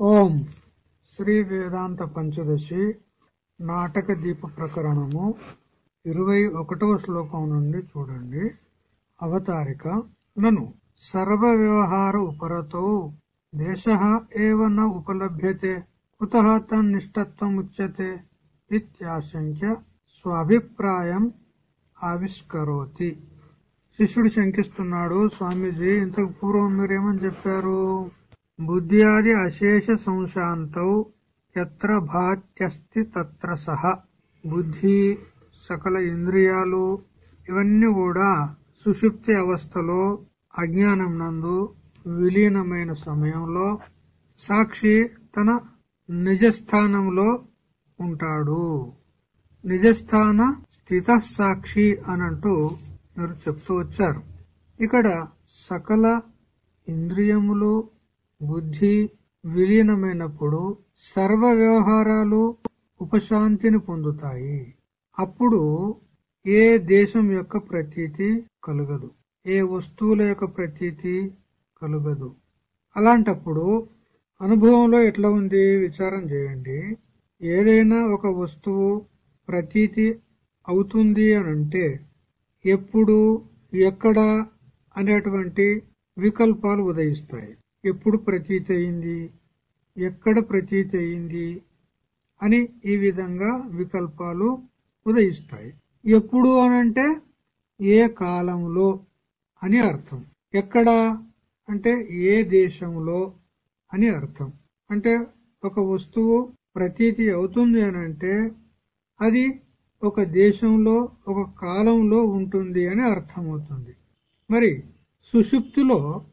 ఓం. శ్రీ వేదాంత పంచదశి నాటక దీప ప్రకరణము ఇరవై ఒకటవ శ్లోకం నుండి చూడండి. అవతారిక నను. సర్వ వ్యవహార ఉపరతో దేశ ఏవ న ఉపలభ్యతే కుతః తన్నిష్టత్వముచ్యతే ఇత్యాశంక్య స్వాభిప్రాయం ఆవిష్కరోతి. శిష్యుడు శంకిస్తున్నాడు స్వామీజీ ఇంతకు పూర్వం మీరేమని చెప్పారు? బుద్ధ్యాది అశేష సంశాంతౌ ఎత్ర భాత్యస్తి తత్ర సహ. బుద్ధి సకల ఇంద్రియాలు ఇవన్నీ కూడా సుషుప్తి అవస్థలో అజ్ఞానం నందు విలీనమైన సమయంలో సాక్షి తన నిజస్థానంలో ఉంటాడు. నిజస్థాన స్థిత సాక్షి అనంటూ మీరు చెప్తూ వచ్చారు. ఇక్కడ సకల ఇంద్రియములు బుద్ధి విలీనమైనప్పుడు సర్వ వ్యవహారాలు ఉపశాంతిని పొందుతాయి. అప్పుడు ఏ దేశం యొక్క ప్రతీతి కలుగదు. ఏ వస్తువుల యొక్క ప్రతీతి కలుగదు. అలాంటప్పుడు అనుభవంలో ఎట్లా ఉంది? విచారం చేయండి. ఏదైనా ఒక వస్తువు ప్రతీతి అవుతుంది అనంటే ఎప్పుడు ఎక్కడ అనేటువంటి వికల్పాలు ఉదయిస్తాయి. ఎప్పుడు ప్రతీతి అయింది? ఎక్కడ ప్రతీతి అయింది? అని ఈ విధంగా వికల్పాలు ఉదయిస్తాయి. ఎప్పుడు అనంటే ఏ కాలంలో అని అర్థం. ఎక్కడ? అంటే ఏ దేశంలో అని అర్థం. అంటే ఒక వస్తువు ప్రతీతి అవుతుంది అనంటే అది ఒక దేశంలో ఒక కాలంలో ఉంటుంది అని అర్థమవుతుంది. మరి సుషుప్తిలో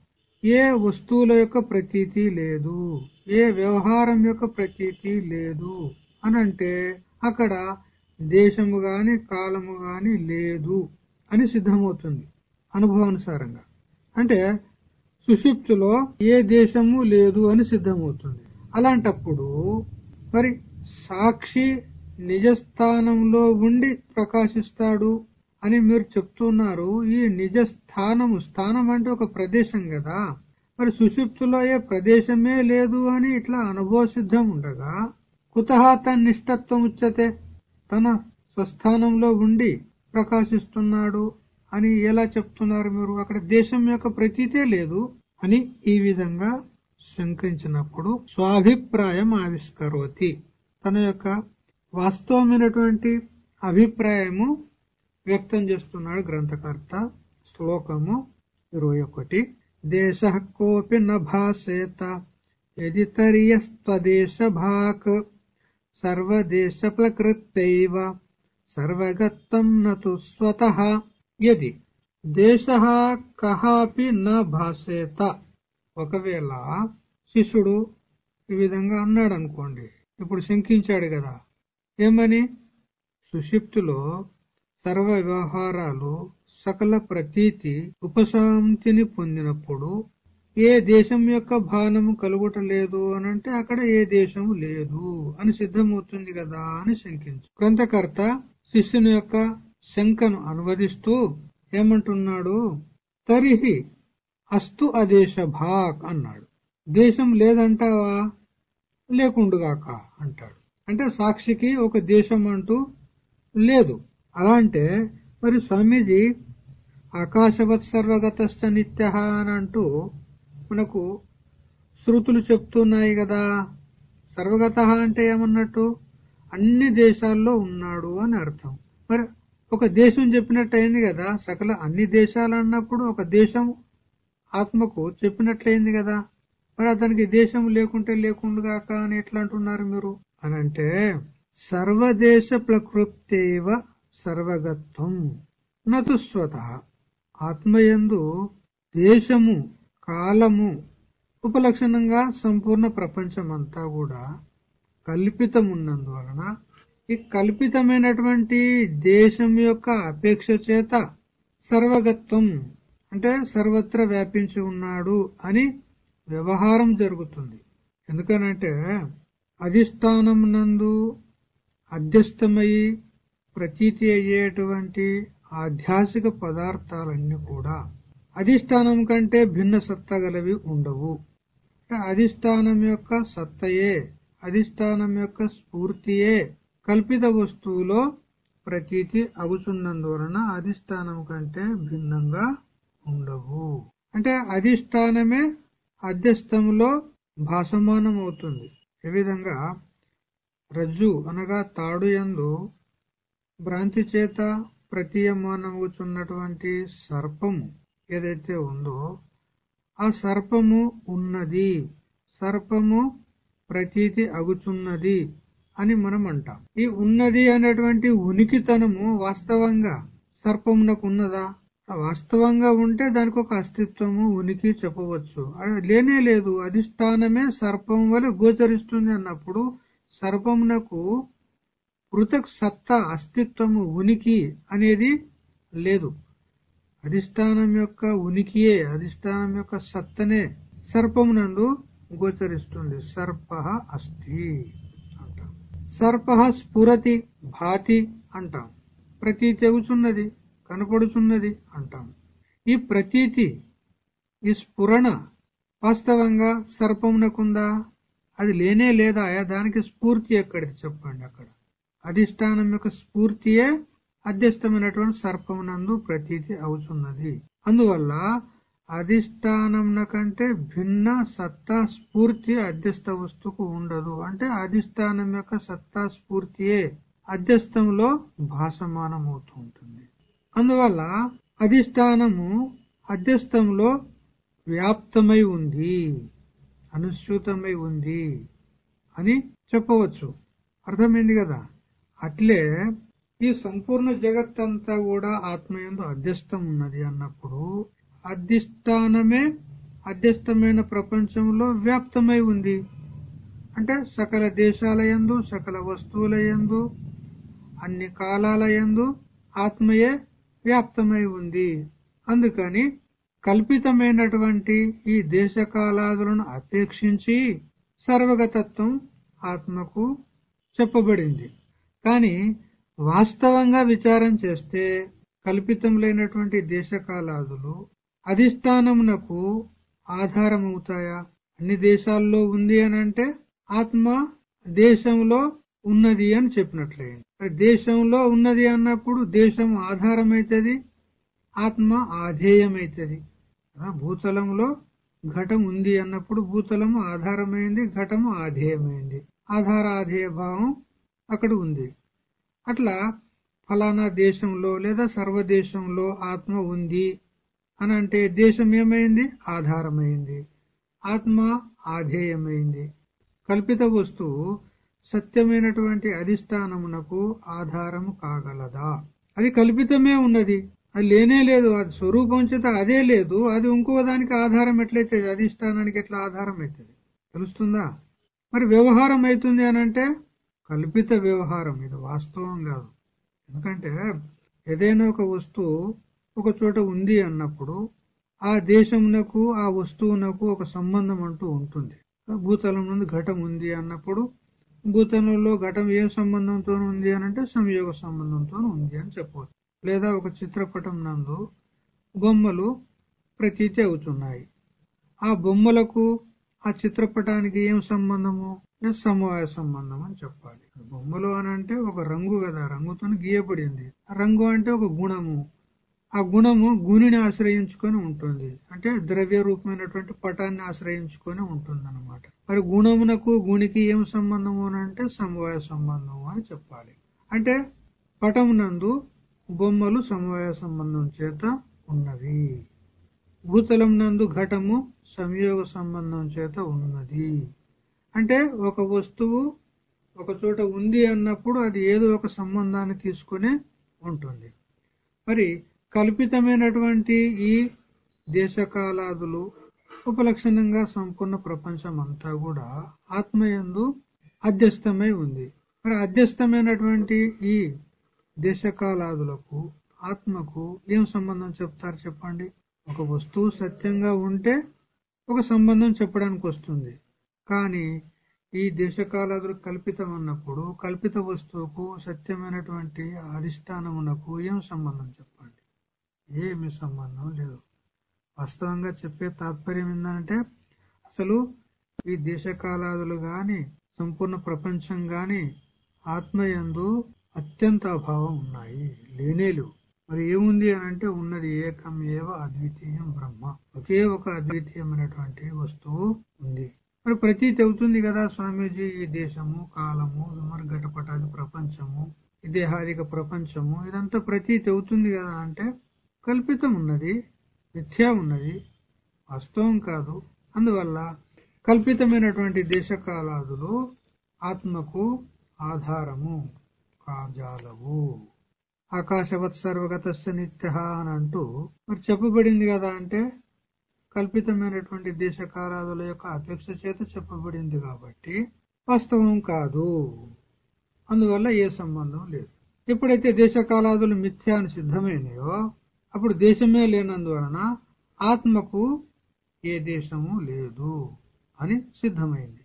ఏ వస్తువుల యొక్క ప్రతీతి లేదు ఏ వ్యవహారం యొక్క ప్రతీతి లేదు అనంటే అక్కడ దేశము గాని కాలము గాని లేదు అని సిద్ధమవుతుంది అనుభవానుసారంగా. అంటే సుషుప్తిలో ఏ దేశము లేదు అని సిద్ధమవుతుంది. అలాంటప్పుడు మరి సాక్షి నిజస్థానంలో ఉండి ప్రకాశిస్తాడు అని మీరు చెప్తున్నారు ఈ నిజ స్థానము స్థానం అంటే ఒక ప్రదేశం కదా. మరి సుషుప్తిలో ఏ ప్రదేశమే లేదు అని ఇట్లా అనుభవ సిద్ధం ఉండగా కుతహ తన్నిష్టత్వం ఉచ్యతే తన స్వస్థానంలో ఉండి ప్రకాశిస్తున్నాడు అని ఎలా చెప్తున్నారు మీరు? అక్కడ దేశం యొక్క ప్రతీతే లేదు అని ఈ విధంగా శంకించినప్పుడు స్వాభిప్రాయం ఆవిష్కరోతి. తన యొక్క వాస్తవమైనటువంటి అభిప్రాయము వ్యక్తం చేస్తున్నాడు గ్రంథకర్త. శ్లోకము ఇరవై ఒకటి. దేశ కోపి నాసేత యది తరియస్వదేశ భాక్ సర్వదేశ ప్రకృత్యవ సర్వగత్తం నతు స్వత యది. దేశ కహాపి న భాసేత ఒకవేళ శిష్యుడు ఈ విధంగా అన్నాడు అనుకోండి ఇప్పుడు శంకించాడు కదా ఏమని? సుషిప్తులో సర్వ వ్యవహారాలు సకల ప్రతీతి ఉపశాంతిని పొందినప్పుడు ఏ దేశం యొక్క భానము కలుగుట లేదు అనంటే అక్కడ ఏ దేశము లేదు అని సిద్ధమవుతుంది కదా అని శంకించు. గ్రంథకర్త శిష్యుని యొక్క శంకను అనువదిస్తూ ఏమంటున్నాడు? తరిహి అస్తు అదేశ భాక్ అన్నాడు. దేశం లేదంటావా? లేకుండుగాక అంటాడు. అంటే సాక్షికి ఒక దేశం అంటూ లేదు. అలా అంటే మరి స్వామీజీ ఆకాశవత్ సర్వగతస్థ నిత్య అని అంటూ మనకు శృతులు చెప్తున్నాయి కదా. సర్వగత అంటే ఏమన్నట్టు? అన్ని దేశాల్లో ఉన్నాడు అని అర్థం. మరి ఒక దేశం చెప్పినట్టయింది కదా సకల అన్ని దేశాలు అన్నప్పుడు ఒక దేశం ఆత్మకు చెప్పినట్లయింది కదా. మరి అతనికి దేశం లేకుంటే లేకుండాక అని ఎట్లా అంటున్నారు మీరు? అనంటే సర్వదేశ ప్రకృప్తేవ సర్వగత్వం. నతు స్వత. ఆత్మయందు దేశము కాలము ఉపలక్షణంగా సంపూర్ణ ప్రపంచమంతా కూడా కల్పితమున్నందువలన ఈ కల్పితమైనటువంటి దేశం యొక్క అపేక్ష చేత సర్వగత్వం అంటే సర్వత్ర వ్యాపించి ఉన్నాడు అని వ్యవహారం జరుగుతుంది. ఎందుకనంటే అధిష్టానం నందు అధ్యస్థమయ్యి ప్రతీతి అయ్యేటువంటి ఆధ్యాసిక పదార్థాలన్నీ కూడా అధిష్టానం కంటే భిన్న సత్తా గలవి ఉండవు. అధిష్టానం యొక్క సత్తయే అధిష్టానం యొక్క స్ఫూర్తియే కల్పిత వస్తువులో ప్రతీతి అగుచున్నందువలన అధిష్టానం కంటే భిన్నంగా ఉండవు. అంటే అధిష్టానమే అధ్యస్థంలో భాసమానం అవుతుంది ఏ విధంగా రజ్జు అనగా తాడు ఎందు భ్రాంతి చేత ప్రతీయమానమవుతున్నటువంటి సర్పము ఏదైతే ఉందో ఆ సర్పము ఉన్నది. సర్పము ప్రతీతి అగుచున్నది అని మనం అంటాం ఈ ఉన్నది అనేటువంటి ఉనికితనము వాస్తవంగా సర్పమునకు ఉన్నదా? వాస్తవంగా ఉంటే దానికి ఒక అస్తిత్వము ఉనికి చెప్పవచ్చు. అది లేనే లేదు. అధిష్టానమే సర్పం వల్ల గోచరిస్తుంది అన్నప్పుడు సర్పమునకు పృథక్ సత్తా అస్తిత్వము ఉనికి అనేది లేదు. అధిష్టానం యొక్క ఉనికియే అధిష్టానం యొక్క సత్తనే సర్పమునందు గోచరిస్తుంది సర్ప అస్థి అంటాం. సర్ప స్ఫురతి భాతి అంటాం. ప్రతీతి తెగుచున్నది కనపడుచున్నది అంటాం. ఈ ప్రతీతి ఈ స్ఫురణ వాస్తవంగా సర్పమునకుందా? అది లేనే లేదా దానికి స్ఫూర్తి ఎక్కడిది? చెప్పండి అక్కడ. అధిష్టానం యొక్క స్ఫూర్తియే అధ్యస్థమైనటువంటి సర్పమునందు ప్రతీతి అవుతున్నది అందువల్ల అధిష్టానం కంటే భిన్న సత్తా స్ఫూర్తి అధ్యస్థ వస్తువుకు ఉండదు. అంటే అధిష్టానం యొక్క సత్తా స్ఫూర్తియే అధ్యస్థంలో భాసమానం అవుతూ ఉంటుంది అందువల్ల అధిష్టానము అధ్యస్థంలో వ్యాప్తమై ఉంది అనుసృతమై ఉంది అని చెప్పవచ్చు. అర్థమైంది కదా? అట్లే ఈ సంపూర్ణ జగత్తంతా కూడా ఆత్మయందు అధ్యస్థం ఉన్నది అన్నప్పుడు అధిష్టానమే అధ్యస్థమైన ప్రపంచంలో వ్యాప్తమై ఉంది. అంటే సకల దేశాల ఎందు సకల వస్తువుల యందు అన్ని కాలాల ఎందు ఆత్మయే వ్యాప్తమై ఉంది. అందుకని కల్పితమైనటువంటి ఈ దేశకాలాదులను అపేక్షించి సర్వగతత్వం ఆత్మకు చెప్పబడింది. కానీ వాస్తవంగా విచారం చేస్తే కల్పితములైనటువంటి దేశకాలాదులు అధిష్టానమునకు ఆధారమవుతాయా? అన్ని దేశాల్లో ఉంది అని అంటే ఆత్మ దేశంలో ఉన్నది అని చెప్పినట్లయింది దేశంలో ఉన్నది అన్నప్పుడు దేశం ఆధారమైతుంది ఆత్మ ఆధేయమైతుంది. భూతలంలో ఘటం ఉంది అన్నప్పుడు భూతలము ఆధారమైంది ఘటము ఆధేయమైంది. ఆధార ఆధేయ భావం అక్కడ ఉంది. అట్లా ఫలానా దేశంలో లేదా సర్వదేశంలో ఆత్మ ఉంది అని అంటే దేశం ఏమైంది? ఆధారమైంది. ఆత్మ ఆధేయమైంది. కల్పిత వస్తువు సత్యమైనటువంటి అధిష్టానమునకు ఆధారము కాగలదా? అది కల్పితమే ఉన్నది. అది లేనే లేదు. అది స్వరూపం చేత అదే లేదు. అది ఇంకో దానికి ఆధారం ఎట్లయితే అధిష్టానానికి ఎట్లా ఆధారం అవుతుంది తెలుస్తుందా? మరి వ్యవహారం అవుతుంది అనంటే కల్పిత వ్యవహారం. ఇది వాస్తవం కాదు. ఎందుకంటే ఏదైనా ఒక వస్తువు ఒక చోట ఉంది అన్నప్పుడు ఆ దేశమునకు ఆ వస్తువునకు ఒక సంబంధం అంటూ ఉంటుంది. భూతలం నుండి ఘటం ఉంది అన్నప్పుడు భూతలంలో ఘటం ఏ సంబంధంతో ఉంది అని అంటే సంయోగ సంబంధంతో ఉంది అని చెప్పవచ్చు. లేదా ఒక చిత్రపటం నందు బొమ్మలు ప్రతీతి అవుతున్నాయి. ఆ బొమ్మలకు ఆ చిత్రపటానికి ఏం సంబంధము? సమవాయ సంబంధం అని చెప్పాలి. బొమ్మలు అని అంటే ఒక రంగు కదా రంగుతో గీయబడింది రంగు అంటే ఒక గుణము. ఆ గుణము గుణిని ఆశ్రయించుకొని ఉంటుంది. అంటే ద్రవ్య రూపమైనటువంటి పటాన్ని ఆశ్రయించుకొని ఉంటుంది అనమాట మరి గుణమునకు గుణికి ఏం సంబంధము అంటే సమవాయ సంబంధము అని చెప్పాలి. అంటే పటమునందు బొమ్మలు సమవాయ సంబంధం చేత ఉన్నవి. భూతలం నందు ఘటము సంయోగ సంబంధం చేత ఉన్నది. అంటే ఒక వస్తువు ఒక చోట ఉంది అన్నప్పుడు అది ఏదో ఒక సంబంధాన్ని తీసుకునే ఉంటుంది. మరి కల్పితమైనటువంటి ఈ దేశకాలాదులు ఉపలక్షణంగా సంపూర్ణ ప్రపంచం అంతా కూడా ఆత్మయందు అధ్యస్థమై ఉంది. మరి అధ్యస్థమైనటువంటి ఈ దేశకాలాదులకు ఆత్మకు ఏం సంబంధం చెప్తారు చెప్పండి? ఒక వస్తువు సత్యంగా ఉంటే ఒక సంబంధం చెప్పడానికి వస్తుంది కానీ ఈ దేశకాలాదులు కల్పితం అన్నప్పుడు కల్పిత వస్తువుకు సత్యమైనటువంటి అధిష్టానమునకు ఏం సంబంధం చెప్పండి? ఏమి సంబంధం లేదు. వాస్తవంగా చెప్పే తాత్పర్యం ఏంటంటే అసలు ఈ దేశకాలాదులు గాని సంపూర్ణ ప్రపంచం గాని ఆత్మయందు అత్యంత అభావం ఉన్నాయి లేనేలు. మరి ఏముంది అని అంటే ఉన్నది ఏకం ఏవ అద్వితీయం బ్రహ్మ. ఒకే ఒక అద్వితీయమైనటువంటి వస్తువు ఉంది. మరి ప్రతీతి అవుతుంది కదా స్వామీజీ ఈ దేశము కాలము విమర్ఘటపటాది ప్రపంచము ఈ దేహాదిక ప్రపంచము ఇదంతా ప్రతీతి అవుతుంది కదా అంటే కల్పితం ఉన్నది మిథ్యా ఉన్నది వాస్తవం కాదు. అందువల్ల కల్పితమైనటువంటి దేశకాలాదులు ఆత్మకు ఆధారము కాజాలవు. ఆకాశవత్ సర్వగత నిత్య అని అంటూ మరి చెప్పబడింది కదా అంటే కల్పితమైనటువంటి దేశకారాదుల యొక్క అపేక్ష చేత చెప్పబడింది కాబట్టి వాస్తవం కాదు. అందువల్ల ఏ సంబంధం లేదు. ఎప్పుడైతే దేశకాలాదులు మిథ్యా అని సిద్ధమైనయో అప్పుడు దేశమే లేనందువలన ఆత్మకు ఏ దేశము లేదు అని సిద్ధమైంది.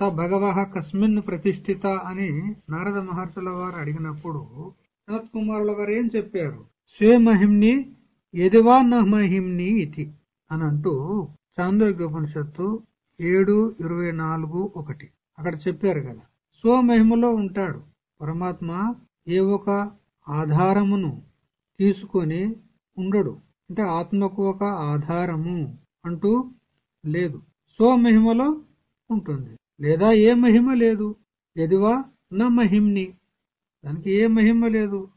స భగవ కస్మిన్ ప్రతిష్ఠిత అని నారద మహర్షుల వారు అడిగినప్పుడు సనత్ కుమారుల వారు ఏం చెప్పారు? స్వే మహిమ్ని ఎదివా మహిమ్ని ఇది అని అంటూ చాందోగ్యోపనిషత్తు ఏడు ఇరవై నాలుగు ఒకటి. అక్కడ చెప్పారు కదా. స్వమహిమలో ఉంటాడు. పరమాత్మ ఏ ఒక ఆధారమును తీసుకొని ఉండడు. అంటే ఆత్మకు ఒక ఆధారము అంటూ లేదు. స్వమహిమలో ఉంటుంది. లేదా ఏ మహిమ లేదు. ఎదివా నా మహిమ్ని. దానికి ఏ మహిమ లేదు.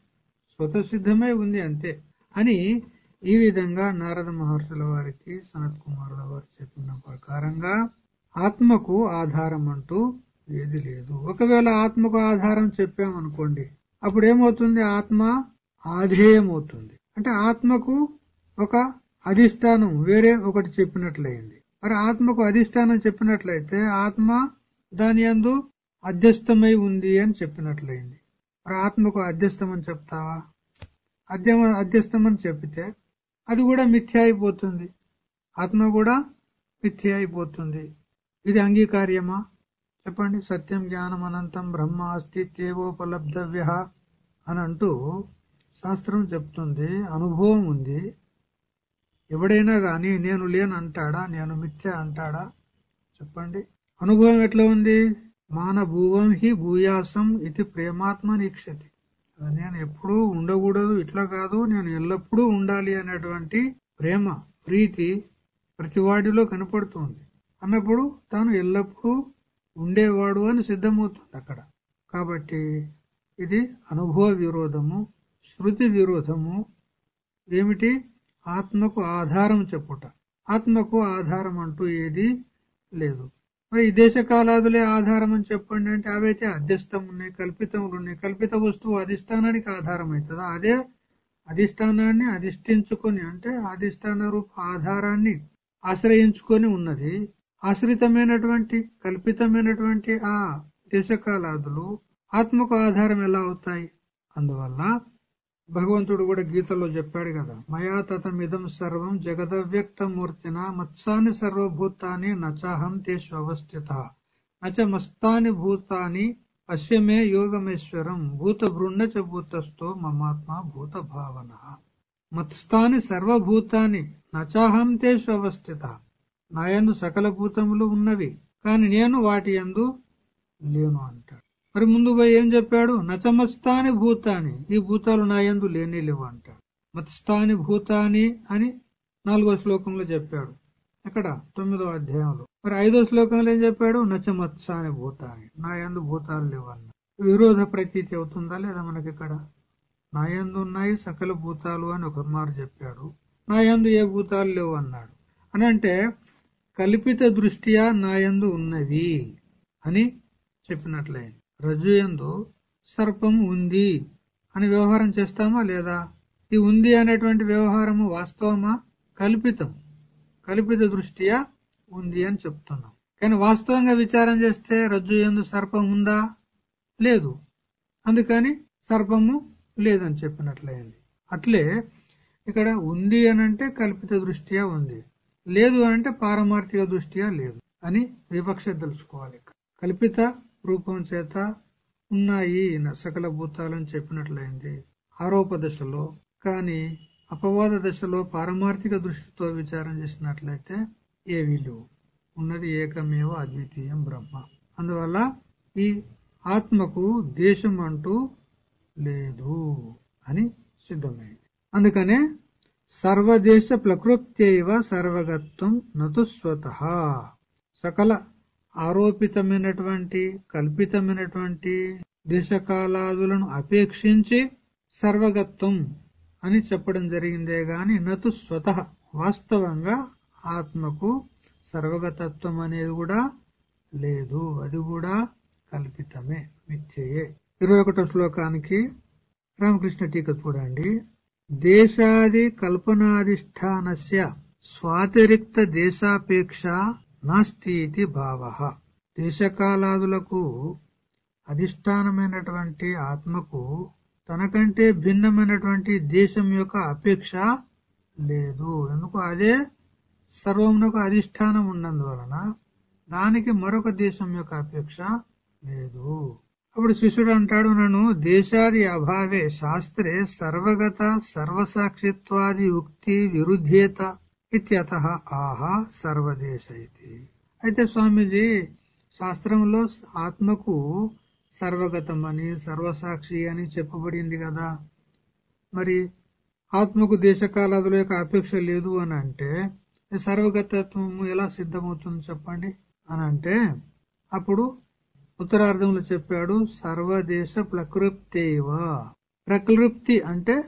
స్వతసిద్ధమై ఉంది అంతే. అని ఈ విధంగా నారద మహర్షుల వారికి సనత్ కుమారుల వారు చెప్పిన ప్రకారంగా ఆత్మకు ఆధారం అంటూ ఏది లేదు. ఒకవేళ ఆత్మకు ఆధారం చెప్పామనుకోండి అప్పుడు ఏమవుతుంది ఆత్మ ఆధేయమవుతుంది. అంటే ఆత్మకు ఒక అధిష్టానం వేరే ఒకటి చెప్పినట్లయింది. మరి ఆత్మకు అధిష్టానం చెప్పినట్లయితే ఆత్మ దాని అందు అధ్యస్థమై ఉంది అని చెప్పినట్లయింది. మరి ఆత్మకు అధ్యస్థమని చెప్తావా? అధ్యమ అధ్యస్థమని చెప్తే అది కూడా మిథ్య అయిపోతుంది. ఆత్మ కూడా మిథ్య అయిపోతుంది. ఇది అంగీకార్యమా? చెప్పండి. సత్యం జ్ఞానం అనంతం బ్రహ్మ అస్తిత్యేవోపలబ్ధవ్య అని అంటూ శాస్త్రం చెప్తుంది. అనుభవం ఉంది. ఎవడైనా కానీ నేను లేను అంటాడా? నేను మిథ్య అంటాడా? చెప్పండి. అనుభవం ఎట్లా ఉంది? మానభూవం హి భూయాసం ఇది ప్రేమాత్మ నీక్షతి. నేను ఎప్పుడూ ఉండకూడదు ఇట్లా కాదు నేను ఎల్లప్పుడూ ఉండాలి అనేటువంటి ప్రేమ ప్రీతి ప్రతివాడిలో కనపడుతుంది. అన్నప్పుడు తాను ఎల్లప్పుడూ ఉండేవాడు అని సిద్ధమవుతుంది అక్కడ. కాబట్టి ఇది అనుభవ విరోధము శృతి విరోధము. ఏమిటి? ఆత్మకు ఆధారం చెప్పుట. ఆత్మకు ఆధారం అంటూ ఏది లేదు. మరి ఈ దేశ కాలాదులే ఆధారం అని చెప్పండి అంటే అవైతే అధ్యస్థం ఉన్నాయి కల్పితములు ఉన్నాయి. కల్పిత వస్తువు అధిష్టానానికి ఆధారం అవుతుందా అదే అధిష్టానాన్ని అధిష్ఠించుకొని అంటే అధిష్టాన రూప ఆధారాన్ని ఆశ్రయించుకొని ఉన్నది. ఆశ్రితమైనటువంటి కల్పితమైనటువంటి ఆ దేశకాలాదులు ఆత్మకు ఆధారం ఎలా అవుతాయి? అందువల్ల భగవంతుడు కూడా గీతలో చెప్పాడు కదా మయా తతమిదం సర్వం జగదవ్యక్త మూర్తిన మత్సాని సర్వభూతాన్ని నచాహం తేషు అవస్థిత. నచ మస్తాని భూతాని అశ్వమే యోగమేశ్వరం భూత బృండచ భూతస్థో మమాత్మ భూత భావన మత్స్థాని సర్వభూతాన్ని నచాహం తేషు అవస్థిత. నాయందు సకల భూతములు ఉన్నవి కాని నేను వాటి యందు లేను అంటాడు. మరి ముందు పోయి ఏం చెప్పాడు? నచమస్తాని భూతాని. ఈ భూతాలు నా యందు లేని లేవు అంటాడు మత్స్థాని భూతాని అని నాలుగో శ్లోకంలో చెప్పాడు. ఎక్కడ? తొమ్మిదో అధ్యాయంలో. మరి ఐదో శ్లోకంలో ఏం చెప్పాడు? నచమత్సాని భూతాని. నా యందు భూతాలు లేవు విరోధ ప్రతీతి అవుతుందా లేదా మనకి ఇక్కడ? నా యందు ఉన్నాయి సకల భూతాలు అని ఒక మారు చెప్పాడు. నా యందు ఏ భూతాలు లేవు అన్నాడు. అని అంటే కల్పిత దృష్ట్యా నా ఎందు ఉన్నవి అని చెప్పినట్లయింది. రజ్జుయందు సర్పం ఉంది అని వ్యవహారం చేస్తామా లేదా? ఈ ఉంది అనేటువంటి వ్యవహారము వాస్తవమా? కల్పితం. కల్పిత దృష్ట్యా ఉంది అని చెప్తున్నాం. కానీ వాస్తవంగా విచారం చేస్తే రజ్జు ఎందు సర్పం ఉందా? లేదు. అందుకని సర్పము లేదని చెప్పినట్లయింది. అట్లే ఇక్కడ ఉంది అనంటే కల్పిత దృష్ట్యా ఉంది. లేదు అనంటే పారమార్థిక దృష్ట్యా లేదు అని వివక్ష తెలుసుకోవాలి. కల్పిత రూపం చేత ఉన్నాయి సకల భూతాలని చెప్పినట్లయింది. ఆరోప దశలో కానీ అపవాద దశలో పారమార్థిక దృష్టితో విచారం చేసినట్లయితే ఏవీ లేవు. ఉన్నది ఏకమేవ అద్వితీయం బ్రహ్మ. అందువల్ల ఈ ఆత్మకు దేశం అంటూ లేదు అని సిద్ధమైంది. అందుకనే సర్వదేశ ప్రకృత్యవ సర్వగత్వం నతు స్వత. సకల ఆరోపితమైనటువంటి కల్పితమైనటువంటి దేశకాలాదులను అపేక్షించి సర్వగత్వం అని చెప్పడం జరిగిందే గాని నతు స్వత వాస్తవంగా ఆత్మకు సర్వగతత్వం అనేది కూడా లేదు. అది కూడా కల్పితమే మిథ్యయే. ఇరవై ఒకటో శ్లోకానికి రామకృష్ణ టీక చూడండి. దేశాది కల్పనాధిష్టానస్య స్వాతిరిక్త దేశాపేక్ష నాస్తి భావ. దేశకాలాదులకు అధిష్టానమైనటువంటి ఆత్మకు తనకంటే భిన్నమైనటువంటి దేశం యొక్క అపేక్ష లేదు. ఎందుకు? అదే సర్వమునకు అధిష్టానం ఉన్నందువలన దానికి మరొక దేశం యొక్క అపేక్ష లేదు. అప్పుడు శిష్యుడు అంటాడు నన్ను దేశాది అభావే శాస్త్రే సర్వగత సర్వసాక్షిత్వాది యుక్తి విరుద్ధేత ఇత్యత ఆహా సర్వదేశ ఇది అయితే స్వామీజీ శాస్త్రంలో ఆత్మకు సర్వగతం అని సర్వసాక్షి అని చెప్పబడింది కదా. మరి ఆత్మకు దేశకాలాదుల యొక్క అపేక్ష లేదు అని అంటే సర్వగతత్వము ఎలా సిద్ధమవుతుంది చెప్పండి? అని అంటే అప్పుడు ఉత్తరార్థంలో చెప్పాడు సర్వదేశ ప్రకృప్తేవ. ప్రకృప్తి అంటే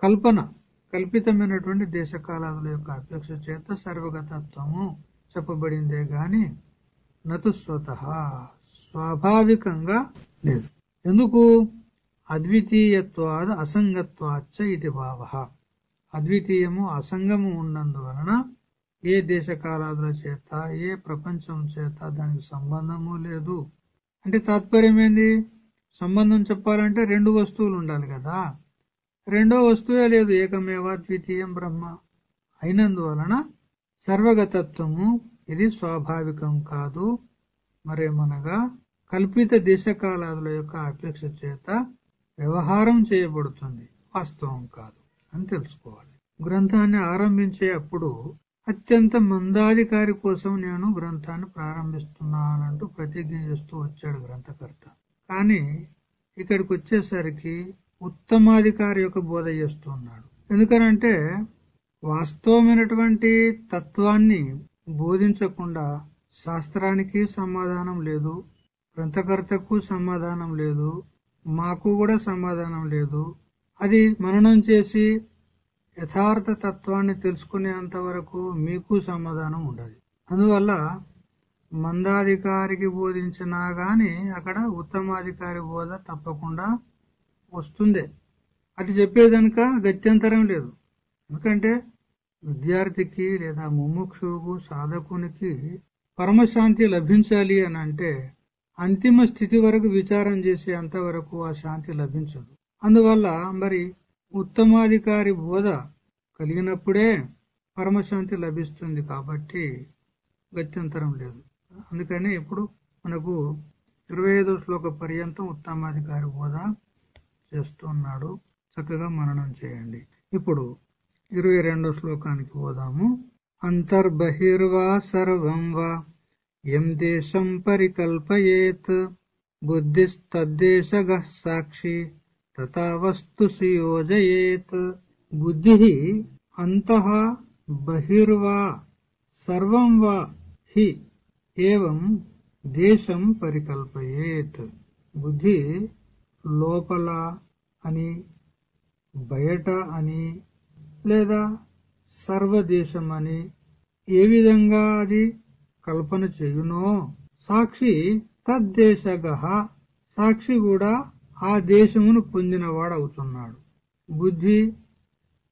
కల్పన. కల్పితమైనటువంటి దేశకాలాదుల యొక్క అపేక్ష చేత సర్వగతత్వము చెప్పబడిందే గాని నతు స్వత స్వాభావికంగా లేదు. ఎందుకు? అద్వితీయత్వాద అసంగత్వాచ ఇది భావ. అద్వితీయము అసంగము ఉన్నందువలన ఏ దేశకాలాదుల చేత ఏ ప్రపంచం చేత దానికి సంబంధము లేదు. అంటే తాత్పర్యం ఏంది సంబంధం చెప్పాలంటే రెండు వస్తువులు ఉండాలి కదా. రెండో వస్తువే లేదు ఏకమేవా ద్వితీయం బ్రహ్మ. అయినందువలన సర్వగతత్వము ఇది స్వాభావికం కాదు. మరేమనగా కల్పిత దేశకాలాదుల యొక్క అపేక్ష చేత వ్యవహారం చేయబడుతుంది. వాస్తవం కాదు అని తెలుసుకోవాలి. గ్రంథాన్ని ఆరంభించే అప్పుడు అత్యంత మందాధికారి కోసం నేను గ్రంథాన్ని ప్రారంభిస్తున్నానంటూ ప్రతిజ్ఞ చేస్తూ వచ్చాడు గ్రంథకర్త. కానీ ఇక్కడికి వచ్చేసరికి ఉత్తమాధికారి యొక్క బోధ చేస్తున్నాడు. ఎందుకనంటే వాస్తవమైనటువంటి తత్వాన్ని బోధించకుండా శాస్త్రానికి సమాధానం లేదు గ్రంథకర్తకు సమాధానం లేదు మాకు కూడా సమాధానం లేదు. అది మననం చేసి యథార్థ తత్వాన్ని తెలుసుకునేంత వరకు మీకు సమాధానం ఉండదు. అందువల్ల మందాధికారికి బోధించినా గాని అక్కడ ఉత్తమాధికారి బోధ తప్పకుండా వస్తుందే. అది చెప్పేదనుక గత్యంతరం లేదు. ఎందుకంటే విద్యార్థికి లేదా ముముక్షువుకు సాధకునికి పరమశాంతి లభించాలి అని అంటే అంతిమ స్థితి వరకు విచారం చేసే అంతవరకు ఆ శాంతి లభించదు. అందువల్ల మరి ఉత్తమాధికారి బోధ కలిగినప్పుడే పరమశాంతి లభిస్తుంది కాబట్టి గత్యంతరం లేదు. అందుకని ఇప్పుడు మనకు ఇరవై ఐదో శ్లోక పర్యంతం ఉత్తమాధికారి బోధ చేస్తున్నాడు. చక్కగా మననం చేయండి. ఇప్పుడు ఇరవై రెండో శ్లోకానికి పోదాము. అంతర్బహిర్వా సర్వం వా? ఎం దేశం పరికల్పయేత్? బుద్ధిస్తద్దేశగ సాక్షి? తథా వస్తు సుయోజయేత్? బుద్ధి అంత బహిర్వా సర్వం వా? హి ఏం దేశం పరికల్పయేత్? బుద్ధి లోపల అని బయట అని లేదా సర్వదేశం అని ఏ విధంగా అది కల్పన చేయునో? సాక్షి తద్దేశగ. సాక్షి కూడా ఆ దేశమును పొందినవాడవుతున్నాడు. బుద్ధి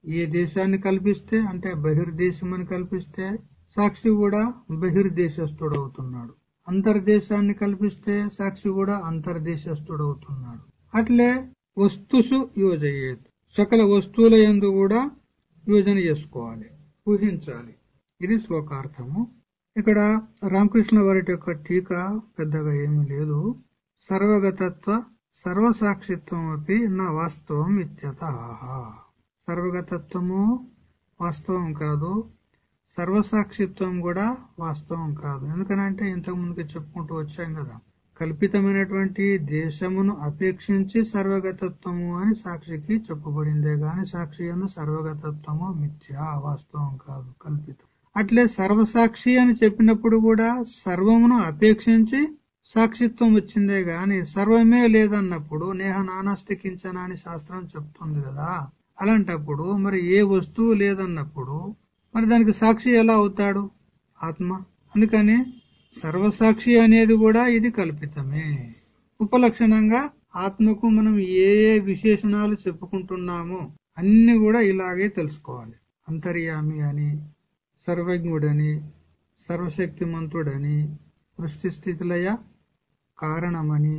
ఏ దేశాన్ని కల్పిస్తే అంటే బహిర్దేశం అని కల్పిస్తే సాక్షి కూడా బహిర్దేశస్థుడవుతున్నాడు. అంతర్దేశాన్ని కల్పిస్తే సాక్షి కూడా అంతర్దేశస్థుడవుతున్నాడు. అట్లే వస్తుసు యోజయేత్. సకల వస్తువుల ఎందు కూడా యోజన చేసుకోవాలి ఊహించాలి. ఇది శ్లోకార్థము. ఇక్కడ రామకృష్ణ వారి యొక్క టీకా పెద్దగా ఏమీ లేదు. సర్వగతత్వ సర్వసాక్షిత్వం అపి నా వాస్తవం ఇత్యత. సర్వగతత్వము వాస్తవం కాదు. సర్వసాక్షిత్వం కూడా వాస్తవం కాదు. ఎందుకనంటే ఇంతకు ముందుకు చెప్పుకుంటూ వచ్చాం కదా. కల్పితమైనటువంటి దేశమును అపేక్షించి సర్వగతత్వము అని సాక్షికి చెప్పబడిందే గాని సాక్షి అన్న సర్వగతత్వము మిథ్యా వాస్తవం కాదు కల్పితం. అట్లే సర్వసాక్షి అని చెప్పినప్పుడు కూడా సర్వమును అపేక్షించి సాక్షిత్వం వచ్చిందే గాని సర్వమే లేదన్నప్పుడు నేహ నానాస్తి కించన అని శాస్త్రం చెప్తుంది కదా? అలాంటప్పుడు మరి ఏ వస్తువు లేదన్నప్పుడు మరి దానికి సాక్షి ఎలా అవుతాడు? ఆత్మ. అందుకని సర్వసాక్షి అనేది కూడా ఇది కల్పితమే. ఉపలక్షణంగా ఆత్మకు మనం ఏ ఏ విశేషణాలు చెప్పుకుంటున్నామో అన్ని కూడా ఇలాగే తెలుసుకోవాలి. అంతర్యామి అని సర్వజ్ఞుడని సర్వశక్తిమంతుడని సృష్టి స్థితిలయ కారణమని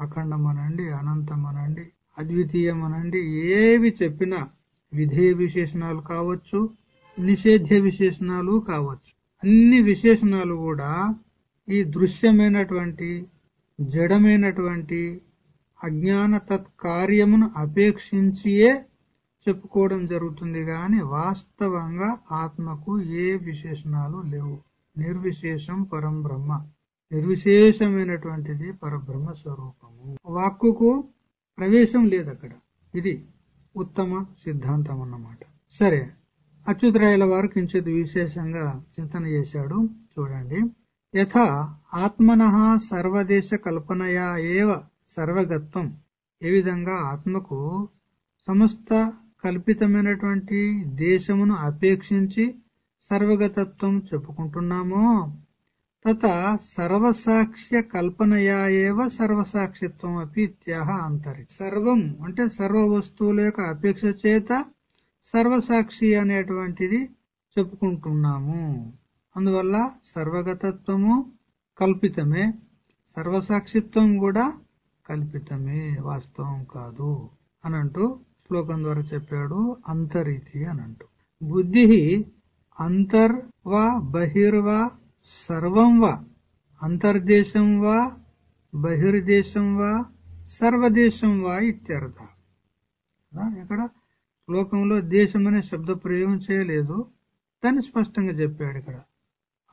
అఖండమనండి అనంతమనండి అద్వితీయమనండి ఏవి చెప్పినా విధేయ విశేషణాలు కావచ్చు నిషేధ్య విశేషణాలు కావచ్చు. అన్ని విశేషణాలు కూడా ఈ దృశ్యమైనటువంటి జడమైనటువంటి అజ్ఞాన తత్కార్యమును అపేక్షించియే చెప్పుకోవడం జరుగుతుంది గాని వాస్తవంగా ఆత్మకు ఏ విశేషణాలు లేవు. నిర్విశేషం పరం బ్రహ్మ నిర్విశేషమైనటువంటిది పరబ్రహ్మ స్వరూపము. వాక్కుకు ప్రవేశం లేదు అక్కడ ఇది ఉత్తమ సిద్ధాంతం అన్నమాట సరే. అచ్యుతరాయల వారు కించిత్ విశేషంగా చింతన చేశాడు. చూడండి. యథ ఆత్మన సర్వదేశ కల్పనయా ఏవ సర్వగత్వం. ఏ విధంగా ఆత్మకు సమస్త కల్పితమైనటువంటి దేశమును అపేక్షించి సర్వగతత్వం చెప్పుకుంటున్నామో తత సర్వసాక్ష్య కల్పనయా ఏవ సర్వసాక్షిత్వం అపి ఇత్యాహ అంతరి. సర్వం అంటే సర్వ వస్తువుల యొక్క అపేక్ష చేత సర్వసాక్షి అనేటువంటిది చెప్పుకుంటున్నాము. అందువల్ల సర్వగతత్వము కల్పితమే సర్వసాక్షిత్వం కూడా కల్పితమే వాస్తవం కాదు అనంటూ శ్లోకం ద్వారా చెప్పాడు అంతరీతి అనంటూ. బుద్ధి అంతర్వా బహిర్వా సర్వం వా అంతర్దేశం వా బహిర్దేశం వా సర్వదేశం వా ఇత్యర్థ. ఇక్కడ శ్లోకంలో దేశం అనే శబ్ద ప్రయోగం చేయలేదు. దాన్ని స్పష్టంగా చెప్పాడు ఇక్కడ.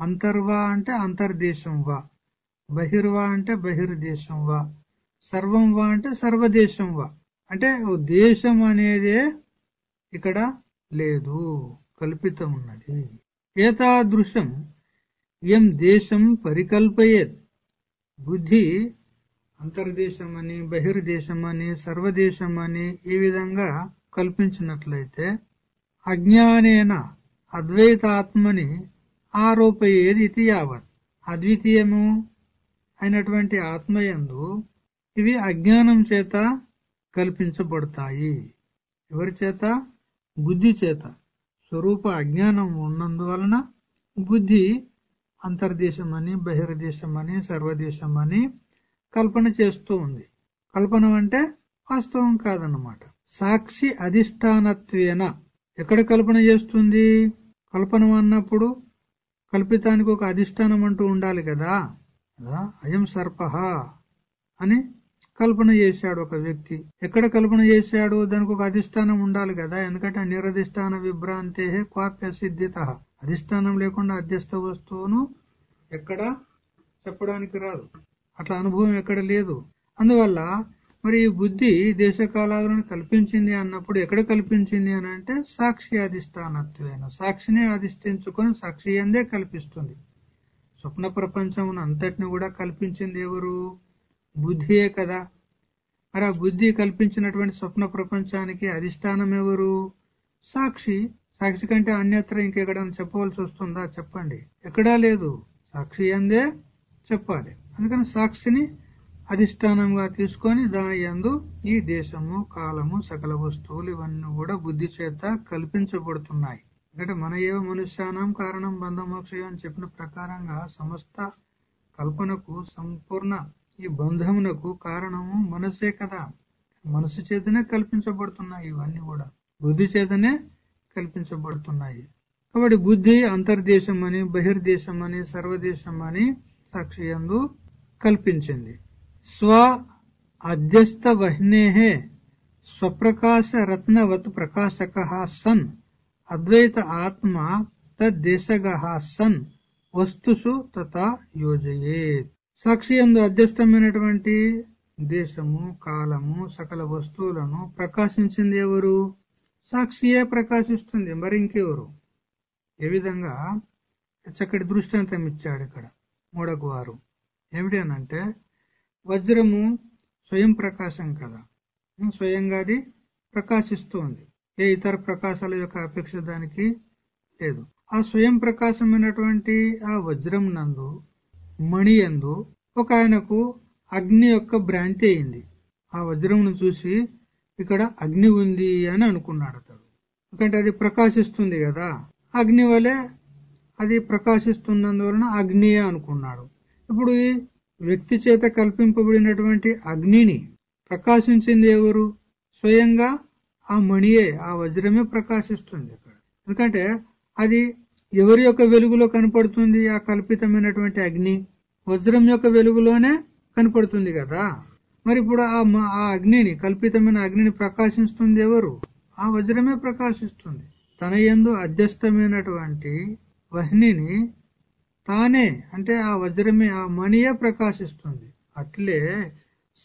అంతర్వా అంటే అంతర్దేశం వా. బహిర్వా అంటే బహిర్దేశం వా. సర్వం వా అంటే సర్వదేశం వా. అంటే దేశం అనేదే ఇక్కడ లేదు. కల్పితం ఉన్నది. ఏతాదృశం ఎం దేశం పరికల్పయేత్. బుద్ధి అంతర్దేశం అని బహిర్దేశం అని సర్వదేశం అని ఈ విధంగా కల్పించినట్లయితే అజ్ఞానేన అద్వైతాత్మని ఆరోపయేది ఇది యావత్. అద్వితీయము అయినటువంటి ఆత్మయందు ఇవి అజ్ఞానం చేత కల్పించబడతాయి. ఎవరి చేత? బుద్ధి చేత. స్వరూప అజ్ఞానం ఉన్నందువలన బుద్ధి అంతర్దేశం అని సర్వదేశమని అని సర్వదేశం అని కల్పన చేస్తూ ఉంది. కల్పన అంటే వాస్తవం కాదన్నమాట. సాక్షి అధిష్టానత్వేన ఎక్కడ కల్పన చేస్తుంది? కల్పన అన్నప్పుడు కల్పితానికి ఒక అధిష్టానం అంటూ ఉండాలి కదా? అయం సర్ప అని కల్పన చేశాడు ఒక వ్యక్తి. ఎక్కడ కల్పన చేశాడు? దానికి ఒక అధిష్టానం ఉండాలి కదా? ఎందుకంటే నిరధిష్టాన విభ్రాంతే క్వాప్య సిద్ధిత. అధిష్టానం లేకుండా అధ్యస్థ వస్తువును ఎక్కడ చెప్పడానికి రాదు. అట్లా అనుభవం ఎక్కడ లేదు. అందువల్ల మరి ఈ బుద్ధి దేశకాలాలను కల్పించింది అన్నప్పుడు ఎక్కడ కల్పించింది అని అంటే సాక్షి అధిష్టానత్వేన. సాక్షిని అధిష్ఠించుకొని సాక్షి అందే కల్పిస్తుంది. స్వప్న ప్రపంచం అంతటిని కూడా కల్పించింది ఎవరు? బుద్ధియే కదా. మరి ఆ బుద్ధి కల్పించినటువంటి స్వప్న ప్రపంచానికి అధిష్టానం ఎవరు? సాక్షి. సాక్షి కంటే అన్యత్ర ఇంకెక్కడైనా చెప్పవలసి వస్తుందా? చెప్పండి. ఎక్కడా లేదు. సాక్షి అందే చెప్పాలి. అందుకని సాక్షిని అధిష్టానంగా తీసుకొని దాని యందు ఈ దేశము కాలము సకల వస్తువులు ఇవన్నీ కూడా బుద్ధి చేత కల్పించబడుతున్నాయి. ఎందుకంటే మన ఏవ మనుష్యానం కారణం బంధమోక్షయం అని చెప్పిన ప్రకారంగా సమస్త కల్పనకు సంపూర్ణ ఈ బంధమునకు కారణము మనసే కదా. మనసు చేతనే కల్పించబడుతున్నాయి ఇవన్నీ కూడా. బుద్ధి చేతనే కల్పించబడుతున్నాయి. కాబట్టి బుద్ధి అంతర్దేశం అని బహిర్దేశం అని సర్వదేశం అని సాక్షియందు కల్పించింది. స్వ అధ్యస్థ వహ్నే స్వప్రకాశ రత్నవత్ ప్రకాశక సన్ అద్వైత ఆత్మ తద్దేశగ సన్ వస్తుసు తథా యోజయేత్ సాక్షి ఎందు అధ్యస్థమైనటువంటి దేశము కాలము సకల వస్తువులను ప్రకాశించింది ఎవరు? సాక్షియే ప్రకాశిస్తుంది మరి ఇంకెవరు? ఏ విధంగా? చక్కటి దృష్టాంతం ఇచ్చాడు ఇక్కడ మూడకు వారు. ఏమిటి అనంటే వజ్రము స్వయం ప్రకాశం కదా. స్వయంగా అది ప్రకాశిస్తుంది. ఏ ఇతర ప్రకాశాల యొక్క అపేక్ష దానికి లేదు. ఆ స్వయం ప్రకాశమైనటువంటి ఆ వజ్రం నందు మణి ఎందు ఒక ఆయనకు అగ్ని యొక్క భ్రాంతి అయింది. ఆ వజ్రమును చూసి ఇక్కడ అగ్ని ఉంది అని అనుకున్నాడు అతడు. ఎందుకంటే అది ప్రకాశిస్తుంది కదా. అగ్ని వలె అది ప్రకాశిస్తున్నందువలన అగ్నియే అనుకున్నాడు. ఇప్పుడు ఈ వ్యక్తి చేత కల్పింపబడినటువంటి అగ్నిని ప్రకాశించింది ఎవరు? స్వయంగా ఆ మణియే ఆ వజ్రమే ప్రకాశిస్తుంది అక్కడ. ఎందుకంటే అది ఎవరి యొక్క వెలుగులో కనపడుతుంది? ఆ కల్పితమైనటువంటి అగ్ని వజ్రం యొక్క వెలుగులోనే కనపడుతుంది కదా? మరి ఇప్పుడు ఆ ఆ అగ్నిని కల్పితమైన అగ్నిని ప్రకాశిస్తుంది ఎవరు? ఆ వజ్రమే ప్రకాశిస్తుంది. తన ఎందు అధ్యస్థమైనటువంటి వహ్నిని తానే అంటే ఆ వజ్రమే ఆ మణియే ప్రకాశిస్తుంది. అట్లే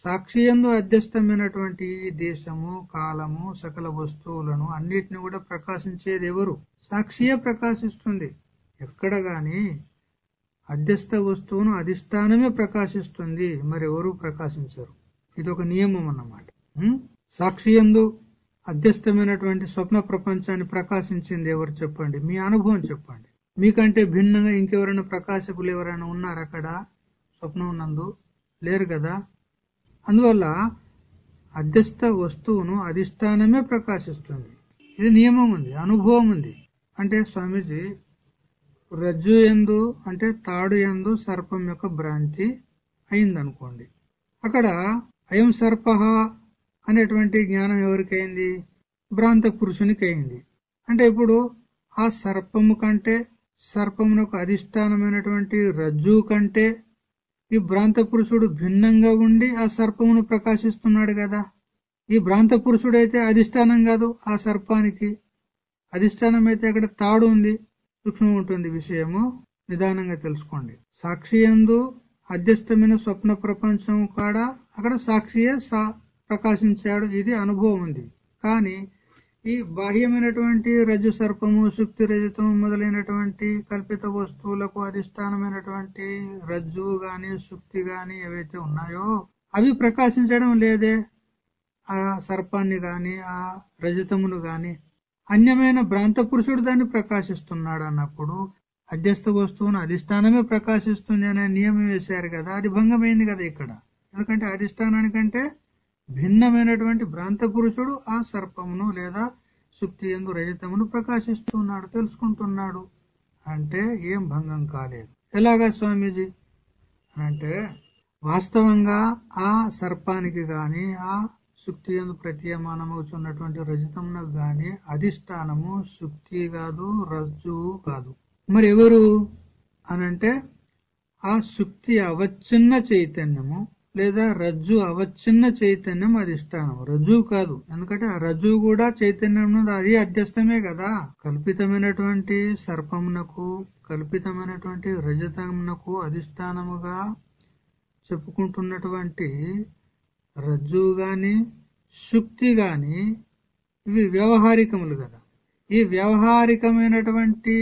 సాక్షి ఎందు అధ్యస్థమైనటువంటి దేశము కాలము సకల వస్తువులను అన్నిటిని కూడా ప్రకాశించేది ఎవరు సాక్షియే ప్రకాశిస్తుంది. ఎక్కడ గాని అధ్యస్థ వస్తువును అధిష్టానమే ప్రకాశిస్తుంది. మరి ఎవరు ప్రకాశించరు. ఇది ఒక నియమం అన్నమాట సాక్షి ఎందు అధ్యస్థమైనటువంటి స్వప్న ప్రపంచాన్ని ప్రకాశించింది ఎవరు చెప్పండి? మీ అనుభవం చెప్పండి. మీకంటే భిన్నంగా ఇంకెవరైనా ప్రకాశకులు ఎవరైనా ఉన్నారు అక్కడ? స్వప్నం నందు. లేరు కదా? అందువల్ల అధ్యస్థ వస్తువును అధిష్టానమే ప్రకాశిస్తుంది. ఇది నియమం ఉంది అనుభవం ఉంది. అంటే స్వామీజీ రజ్జు ఎందు అంటే తాడు ఎందు సర్పం యొక్క భ్రాంతి అయిందనుకోండి. అక్కడ అయం సర్ప అనేటువంటి జ్ఞానం ఎవరికైంది? భ్రాంత పురుషునికి అయింది అంటే ఇప్పుడు ఆ సర్పము కంటే సర్పమునకు అధిష్టానమైనటువంటి రజ్జు కంటే ఈ భ్రాంత పురుషుడు భిన్నంగా ఉండి ఆ సర్పమును ప్రకాశిస్తున్నాడు కదా. ఈ భ్రాంత పురుషుడైతే అధిష్టానం కాదు ఆ సర్పానికి అధిష్టానం అయితే అక్కడ తాడు ఉంది సూక్ష్మం ఉంటుంది విషయము. నిదానంగా తెలుసుకోండి. సాక్షి ఎందు అధ్యస్థమైన స్వప్న ప్రపంచం కాడ అక్కడ సాక్షియే ప్రకాశించాడు. ఇది అనుభవం ఉంది. కానీ ఈ బాహ్యమైనటువంటి రజ్జు సర్పము శుక్తి రజతము మొదలైనటువంటి కల్పిత వస్తువులకు అధిష్టానమైనటువంటి రజ్జు గాని శుక్తి గాని ఏవైతే ఉన్నాయో అవి ప్రకాశించడం లేదే. ఆ సర్పాన్ని గాని ఆ రజతమును గాని. అన్యమైన భ్రాంత పురుషుడు దాన్ని ప్రకాశిస్తున్నాడు అన్నప్పుడు అధ్యస్థ వస్తువును అధిష్టానమే ప్రకాశిస్తుంది అనే నియమం వేశారు కదా. అది భంగమైంది కదా ఇక్కడ. ఎందుకంటే అధిష్టానానికంటే భిన్నమైనటువంటి భ్రాంత పురుషుడు ఆ సర్పమును లేదా సుక్తి ఎందు రజితమును ప్రకాశిస్తున్నాడు తెలుసుకుంటున్నాడు. అంటే ఏం భంగం కాలేదు. ఎలాగా స్వామీజీ? అంటే వాస్తవంగా ఆ సర్పానికి గాని ఆ సుక్తి ఎందు ప్రతీయమానమవుతున్నటువంటి రజతమునకు గాని అధిష్టానము సుక్తి కాదు రజ్జువు కాదు. మరి ఎవరు అనంటే ఆ సుక్తి అవచ్ఛిన్న చైతన్యము లేదా రజ్జు అవచ్ఛిన్న చైతన్యం అధిష్టానం రజ్జువు కాదు. ఎందుకంటే ఆ రజ్జువు కూడా చైతన్యం అది అధ్యస్థమే కదా. కల్పితమైనటువంటి సర్పమునకు కల్పితమైనటువంటి రజతమునకు అధిష్టానముగా చెప్పుకుంటున్నటువంటి రజ్జు గాని శుక్తి గాని ఇవి వ్యవహారికములు కదా. ఈ వ్యవహారికమైనటువంటి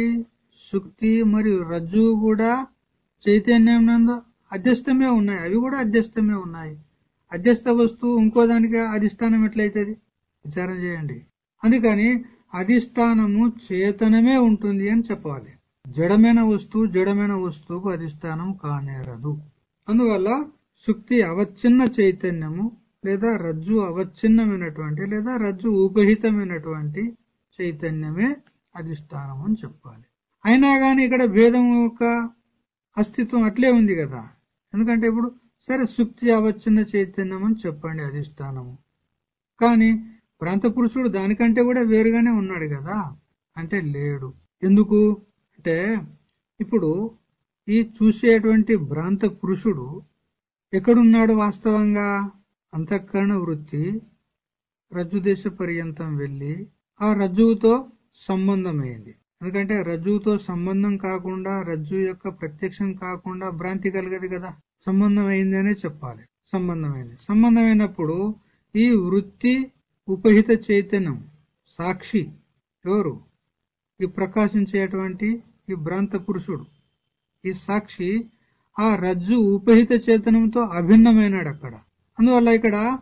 శుక్తి మరియు రజ్జువు కూడా చైతన్యం నందు అధ్యస్థమే ఉన్నాయి. అవి కూడా అధ్యస్థమే ఉన్నాయి. అధ్యస్థ వస్తువు ఇంకో దానికి అధిష్టానం ఎట్లయితుంది? విచారం చేయండి. అందుకని అధిష్టానము చేతనమే ఉంటుంది అని చెప్పాలి జడమైన వస్తువు జడమైన వస్తువుకు అధిష్టానం కానేరదు. అందువల్ల శుక్తి అవచ్ఛిన్న చైతన్యము లేదా రజ్జు అవచ్ఛిన్నమైనటువంటి లేదా రజ్జు ఉపహితమైనటువంటి చైతన్యమే అధిష్టానం అని చెప్పాలి. అయినా గాని ఇక్కడ భేదం యొక్క అస్తిత్వం అట్లే ఉంది కదా. ఎందుకంటే ఇప్పుడు సరే సుక్తి అవచ్చిన చైతన్యం అని చెప్పండి అధిష్టానము. కానీ ప్రాంత పురుషుడు దానికంటే కూడా వేరుగానే ఉన్నాడు కదా అంటే లేడు. ఎందుకు? అంటే ఇప్పుడు ఈ చూసేటువంటి భ్రాంత పురుషుడు ఎక్కడున్నాడు వాస్తవంగా? అంతఃకరణ వృత్తి రజ్జుదేశ పర్యంతం వెళ్ళి ఆ రజ్జువుతో సంబంధమైంది. ఎందుకంటే రజ్జువుతో సంబంధం కాకుండా రజ్జు యొక్క ప్రత్యక్షం కాకుండా భ్రాంతి కలగదు కదా. సంబంధమైంది అనే చెప్పాలి. సంబంధమైంది. సంబంధమైనప్పుడు ఈ వృత్తి ఉపహిత చైతన్యం సాక్షి ఎవరు? ఈ ప్రకాశించేటువంటి ఈ భ్రాంత పురుషుడు. ఈ సాక్షి ఆ రజ్జు ఉపహిత చేతనంతో అభిన్నమైనాడు అక్కడ అందువల్ల ఇక్కడ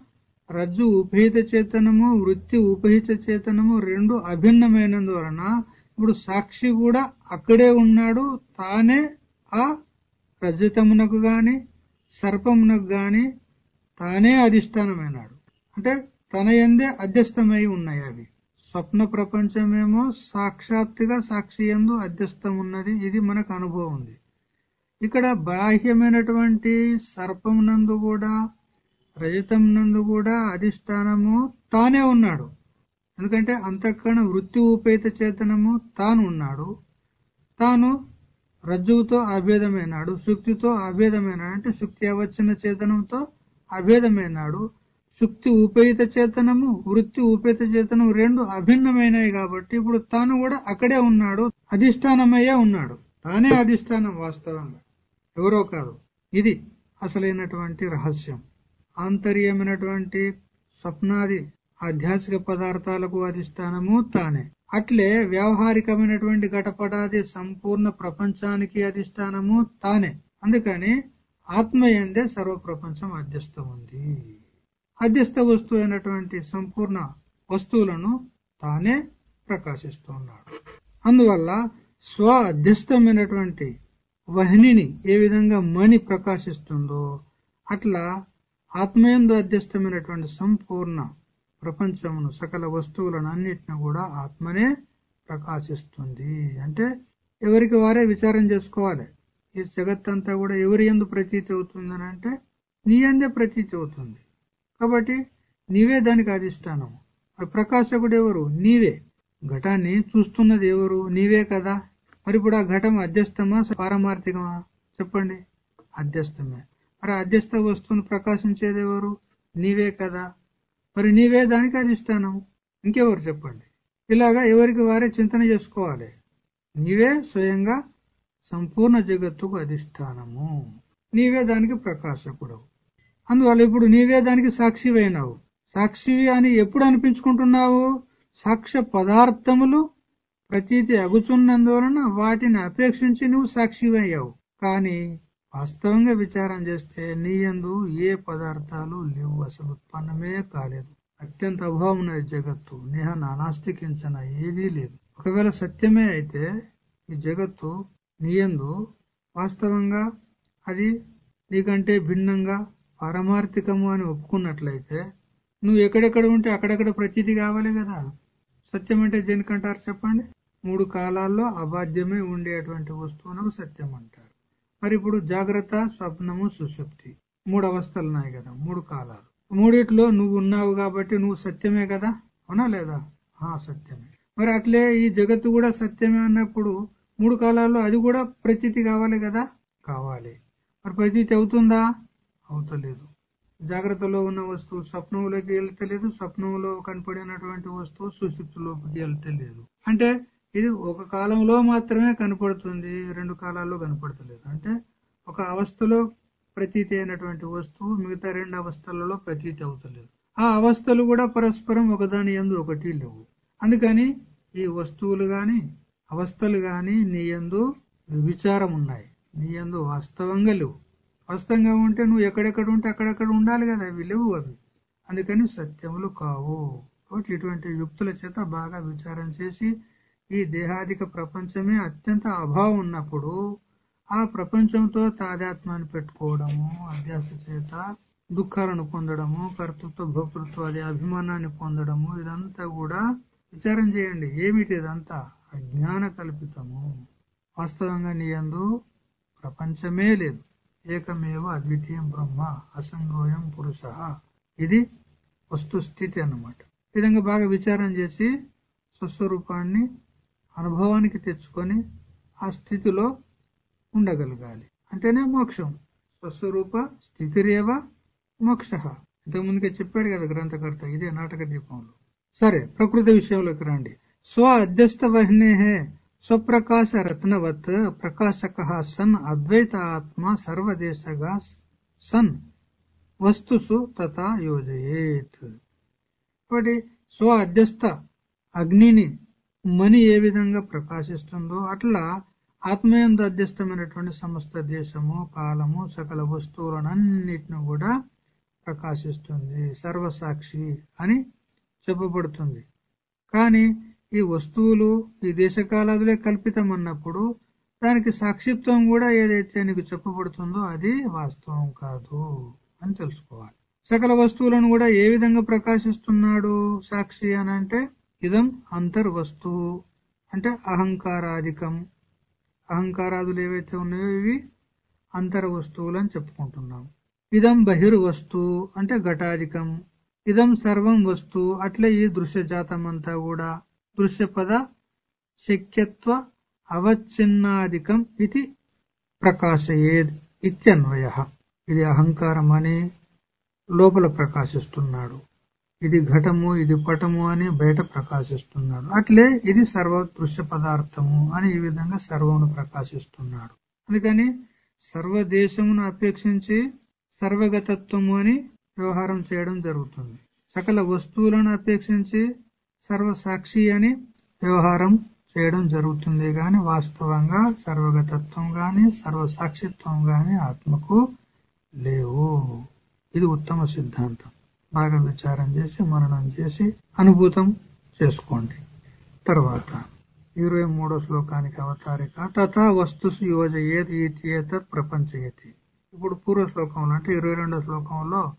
రజ్జు ఉపహిత చేతనము వృత్తి ఉపహిత చేతనము రెండు అభిన్నమైనందువలన ఇప్పుడు సాక్షి కూడా అక్కడే ఉన్నాడు. తానే ఆ రజతమునకు గాని సర్పమునకు గాని తానే అధిష్టానమైనాడు. అంటే తన ఎందే అధ్యస్థమై ఉన్నాయి అవి. స్వప్న ప్రపంచమేమో సాక్షాత్తుగా సాక్షి ఎందు అధ్యస్థం ఉన్నది ఇది మనకు అనుభవం ఉంది. ఇక్కడ బాహ్యమైనటువంటి సర్పం నందు కూడా రజతం నందు కూడా అధిష్టానము తానే ఉన్నాడు. ఎందుకంటే అంతఃకరణ వృత్తి ఉపేత చేతనము తాను ఉన్నాడు తాను రజ్జువుతో అభేదమైనాడు శుక్తితో అభేదమైనాడు. అంటే శుక్తి అవచ్చిన చేతనంతో అభేదమైనాడు. శుక్తి ఉపేత చేతనము వృత్తి ఉపేత చేతనం రెండు అభిన్నమైనవి కాబట్టి ఇప్పుడు తాను కూడా అక్కడే ఉన్నాడు అధిష్టానమయ్యే ఉన్నాడు. తానే అధిష్టానం వాస్తవంగా. ఎవరో కాదు. ఇది అసలైనటువంటి రహస్యం. ఆంతర్యమైనటువంటి స్వప్నాది ఆధ్యాత్మిక పదార్థాలకు అధిష్టానము తానే. అట్లే వ్యావహారికమైనటువంటి ఘటపటాది సంపూర్ణ ప్రపంచానికి అధిష్టానము తానే. అందుకని ఆత్మయందే సర్వ ప్రపంచం అధ్యస్థం ఉంది. అధ్యస్థ వస్తువు అయినటువంటి సంపూర్ణ వస్తువులను తానే ప్రకాశిస్తున్నాడు. అందువల్ల స్వ అధ్యస్థమైనటువంటి వహ్నిని ఏ విధంగా మణి ప్రకాశిస్తుందో అట్లా ఆత్మయందు అధ్యస్థమైనటువంటి సంపూర్ణ ప్రపంచమును సకల వస్తువులను అన్నిటిని కూడా ఆత్మనే ప్రకాశిస్తుంది. అంటే ఎవరికి వారే విచారం చేసుకోవాలి. ఈ జగత్తంతా కూడా ఎవరి ఎందు ప్రతీతి అవుతుందని అంటే నీ అందే ప్రతీతి అవుతుంది. కాబట్టి నీవే దానికి అధిష్టానం. మరి ప్రకాశకుడు ఎవరు? నీవే. ఘటాన్ని చూస్తున్నది ఎవరు? నీవే కదా. మరి ఇప్పుడు ఆ ఘటం అధ్యస్థమా పారమార్థికమా? చెప్పండి. అధ్యస్థమే. మరి అధ్యస్థ వస్తువును ప్రకాశించేది ఎవరు? నీవే కదా. మరి నీవే దానికి అధిష్టానం. ఇంకెవరు చెప్పండి? ఇలాగా ఎవరికి వారే చింతన చేసుకోవాలి. నీవే స్వయంగా సంపూర్ణ జగత్తుకు అధిష్టానము. నీవే దానికి ప్రకాశకుడు అందువల్ల ఇప్పుడు నీవే దానికి సాక్షివైనావు. సాక్షివి అని ఎప్పుడు అనిపించుకుంటున్నావు? సాక్ష్య పదార్థములు ప్రతీతి అగుచున్నందువలన వాటిని అపేక్షించి నువ్వు సాక్షివయ్యావు. కానీ వాస్తవంగా విచారం చేస్తే నీ యందు ఏ పదార్థాలు లేవు. అసలు ఉత్పన్నమే కాలేదు. అత్యంత అభావం ఉన్నది జగత్తు. నేహ నానాస్తికించన ఏదీ లేదు. ఒకవేళ సత్యమే అయితే ఈ జగత్తు నీయందు వాస్తవంగా అది నీకంటే భిన్నంగా పారమార్థికము అని ఒప్పుకున్నట్లయితే నువ్వు ఎక్కడెక్కడ ఉంటే అక్కడెక్కడ ప్రతీతి కావాలి కదా. సత్యం అంటే దేనికంటారు చెప్పండి? మూడు కాలాల్లో అబాధ్యమే ఉండేటువంటి వస్తువునకు సత్యం అంటారు మరి ఇప్పుడు జాగ్రత్త స్వప్నము సుషుప్తి మూడు అవస్థలు ఉన్నాయి కదా మూడు కాలాలు. మూడిట్లో నువ్వు ఉన్నావు కాబట్టి నువ్వు సత్యమే కదా? అవునా లేదా? ఆ సత్యమే. మరి అట్లే ఈ జగత్తు కూడా సత్యమే అన్నప్పుడు మూడు కాలాల్లో అది కూడా ప్రతీతి కావాలి కదా? కావాలి. మరి ప్రతీతి అవుతుందా? అవుతలేదు. జాగ్రత్తలో ఉన్న వస్తువు స్వప్నంలోకి వెళ్తలేదు స్వప్నంలో కనపడినటువంటి వస్తువు సుశుప్తిలోకి వెళ్తలేదు. అంటే ఇది ఒక కాలంలో మాత్రమే కనపడుతుంది రెండు కాలాల్లో కనపడతలేదు. అంటే ఒక అవస్థలో ప్రతీతి అయినటువంటి వస్తువు మిగతా రెండు అవస్థలలో ప్రతీతి అవుతలేదు. ఆ అవస్థలు కూడా పరస్పరం ఒకదాని ఎందు ఒకటి లేవు. అందుకని ఈ వస్తువులు గాని అవస్థలు గాని నీ యందు విచారం ఉన్నాయి. నీ యందు వాస్తవంగా లేవు. వాస్తవంగా ఉంటే నువ్వు ఎక్కడెక్కడ ఉంటే అక్కడెక్కడ ఉండాలి కదా అవి లేవు అవి. అందుకని సత్యములు కావు. కాబట్టి ఇటువంటి యుక్తుల చేత బాగా విచారం చేసి ఈ దేహాదిక ప్రపంచమే అత్యంత అభావం ఉన్నప్పుడు ఆ ప్రపంచంతో తాదాత్మాన్ని పెట్టుకోవడము అభ్యాస చేత దుఃఖాలను పొందడము కర్తృత్వ భోక్తృత్వాది అభిమానాన్ని పొందడము ఇదంతా కూడా విచారం చేయండి. ఏమిటి ఇదంతా? అజ్ఞాన కల్పితము. వాస్తవంగా నీ అందు ప్రపంచమే లేదు. ఏకమేవ అద్వితీయం బ్రహ్మ అసంగోయం పురుష. ఇది వస్తుస్థితి అన్నమాట. విధంగా బాగా విచారం చేసి స్వస్వరూపాన్ని అనుభవానికి తెచ్చుకొని ఆ స్థితిలో ఉండగలగాలి. అంటేనే మోక్షం. స్వస్వరూప స్థితిరేవ మోక్ష. ఇంతకుముందుకే చెప్పాడు కదా గ్రంథకర్త ఇదే నాటక దీపంలో. సరే ప్రకృతి విషయంలోకి రండి. స్వ అధ్యస్థ వహ్నేహే స్వప్రకాశ రత్నవత్ ప్రకాశక సన్ అద్వైత ఆత్మ సర్వదేశగా సన్ వస్తుసు తథా యోజయేత్. కాబట్టి స్వ అధ్యస్థ అగ్నిని మని ఏ విధంగా ప్రకాశిస్తుందో అట్లా ఆత్మయందు అధ్యస్థమైనటువంటి సమస్త దేశము కాలము సకల వస్తువులనన్నిటిని కూడా ప్రకాశిస్తుంది. సర్వసాక్షి అని చెప్పబడుతుంది. కానీ ఈ వస్తువులు ఈ దేశకాలాదులే కల్పితం అన్నప్పుడు దానికి సాక్షిత్వం కూడా ఏదైతే నీకు చెప్పబడుతుందో అది వాస్తవం కాదు అని తెలుసుకోవాలి. సకల వస్తువులను కూడా ఏ విధంగా ప్రకాశిస్తున్నాడు సాక్షి అని అంటే ఇదం అంతర్వస్తువు అంటే అహంకారాధికం. అహంకారాదులు ఏవైతే ఉన్నాయో ఇవి అంతర వస్తువులు అని చెప్పుకుంటున్నాం. ఇదం బహిర్వస్తువు అంటే ఘటాధికం. ఇదం సర్వం వస్తువు అట్లే ఈ దృశ్యజాతం అంతా కూడా. దృశ్యపద శక్యత్వ అవచ్ఛిన్నాధికం ఇది ప్రకాశయేద్ ఇత్యన్వయ. ఇది అహంకారం అని లోపల ప్రకాశిస్తున్నాడు. ఇది ఘటము ఇది పటము అని బయట ప్రకాశిస్తున్నాడు. అట్లే ఇది సర్వ దృశ్య పదార్థము అని ఈ విధంగా సర్వమును ప్రకాశిస్తున్నాడు. అందుకని సర్వదేశమును అపేక్షించి సర్వగతత్వము అని వ్యవహారం చేయడం జరుగుతుంది. సకల వస్తువులను అపేక్షించి సర్వసాక్షి అని వ్యవహారం చేయడం జరుగుతుంది. గాని వాస్తవంగా సర్వగతత్వం గాని సర్వసాక్షిత్వం గాని ఆత్మకు లేవు. ఇది ఉత్తమ సిద్ధాంతం. బాగా విచారం చేసి మననం చేసి అనుభూతం చేసుకోండి. తర్వాత ఇరవై మూడో శ్లోకానికి అవతారిక తథా వస్తుసు యోజయేది ఏతత్ ప్రపంచయతి. ఇప్పుడు పూర్వ శ్లోకంలో అంటే ఇరవై రెండో శ్లోకంలో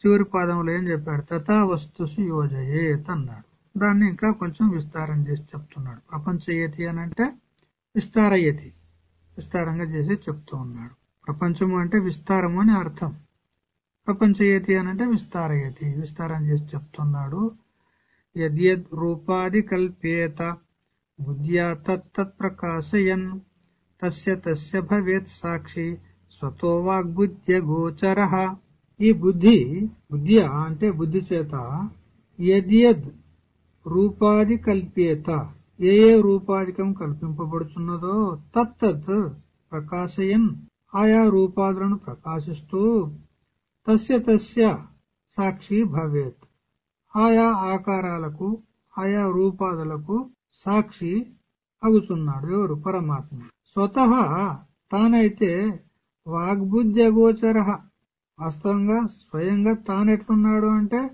చివరి పాదంలో ఏం చెప్పాడు? తథా వస్తుసు యోజయేత్ అన్నాడు. దాన్ని ఇంకా కొంచెం విస్తారం చేసి చెప్తున్నాడు. ప్రపంచయతి అని అంటే విస్తారయతి. విస్తారంగా చేసి చెప్తూ ఉన్నాడు. ప్రపంచము అంటే విస్తారము అని అర్థం. ప్రపంచయతి అని అంటే విస్తారయతి. విస్తారం చేసి చెప్తున్నాడు. యద్యద్ రూపాది కల్పేత బుద్ధ్యా తత్తత్ ప్రకాశయన్. తస్య తస్య భవేత్ సాక్షి స్వతో వాగ్బుద్ధ్య గోచర. ఈ బుద్ధి బుద్ధ్య అంటే బుద్ధి చేత. యద్యద్ రూపాది కల్పేత. ఏ ఏ రూపాధికం కల్పింపబడుతున్నదో తత్తత్ ప్రకాశయన్. ఆయా రూపాదులను ప్రకాశిస్తూ తస్య తస్య సాక్షి భవేత్. ఆయా ఆకారాలకు ఆయా రూపాదులకు సాక్షి అగుతున్నాడు ఎవరు? పరమాత్మ. స్వతహ తానైతే వాగ్బుద్ధి అగోచర వాస్తవంగా స్వయంగా తానెట్లున్నాడు అంటే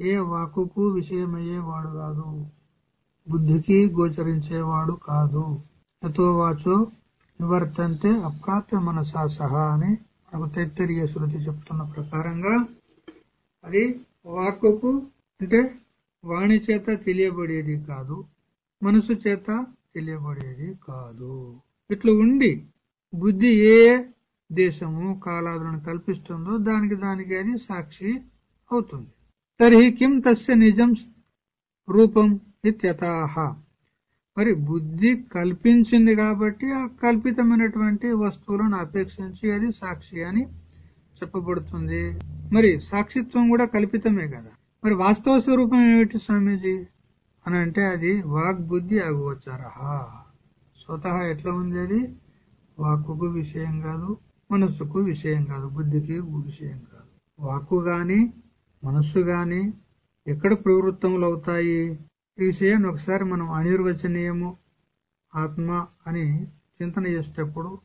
ఏ వాకుకు విషయమయ్యేవాడు కాదు. బుద్ధికి గోచరించేవాడు కాదు. ఎతో వాచో నివర్తంతే అప్రాప్య మనసా సహా అని మనకు తైత్తరీయ శృతి చెప్తున్న ప్రకారంగా అది వాక్కు అంటే వాణి చేత తెలియబడేది కాదు మనసు చేత తెలియబడేది కాదు. ఇట్లా ఉండి బుద్ధి ఏ దేశము కాలాదులను కల్పిస్తుందో దానికి దానికి అది సాక్షి అవుతుంది. తర్హి కిం తస్య నిజం రూపం ఇత్యథాహ మరి బుద్ధి కల్పించింది కాబట్టి ఆ కల్పితమైనటువంటి వస్తువులను అపేక్షించి అది సాక్షి అని చెప్పబడుతుంది. మరి సాక్షిత్వం కూడా కల్పితమే కదా. మరి వాస్తవ స్వరూపం ఏమిటి స్వామీజీ? అని అంటే అది వాగ్బుద్ధి అగోచర స్వతహా ఎట్లా ఉంది అది? వాక్కుకు విషయం కాదు మనస్సుకు విషయం కాదు బుద్ధికి విషయం కాదు. వాక్కు గాని మనస్సు గాని ఎక్కడ ప్రవృత్తములు అవుతాయి? ఈ విషయాన్ని ఒకసారి మనం అనిర్వచనీయము ఆత్మ అని చింతన చేసేటప్పుడు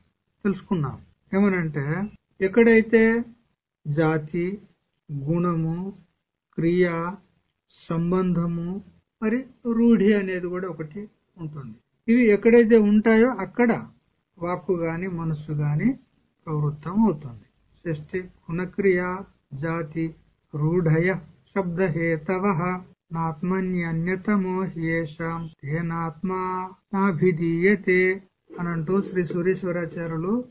తెలుసుకున్నాం. ఏమనంటే ఎక్కడైతే జాతి గుణము క్రియ సంబంధము మరి రూఢి అనేది కూడా ఒకటి ఉంటుంది. ఇవి ఎక్కడైతే ఉంటాయో అక్కడ వాక్కు గాని మనస్సు గాని ప్రవృత్తం అవుతుంది. సృష్టి గుణక్రియ జాతి రూఢయ శబ్దహేతవ. నాత్మన్యన్యతమో హ్యేషాం తేనాత్మా నాభిధీయతే అనంటూ శ్రీ సూర్యేశ్వరాచార్యులు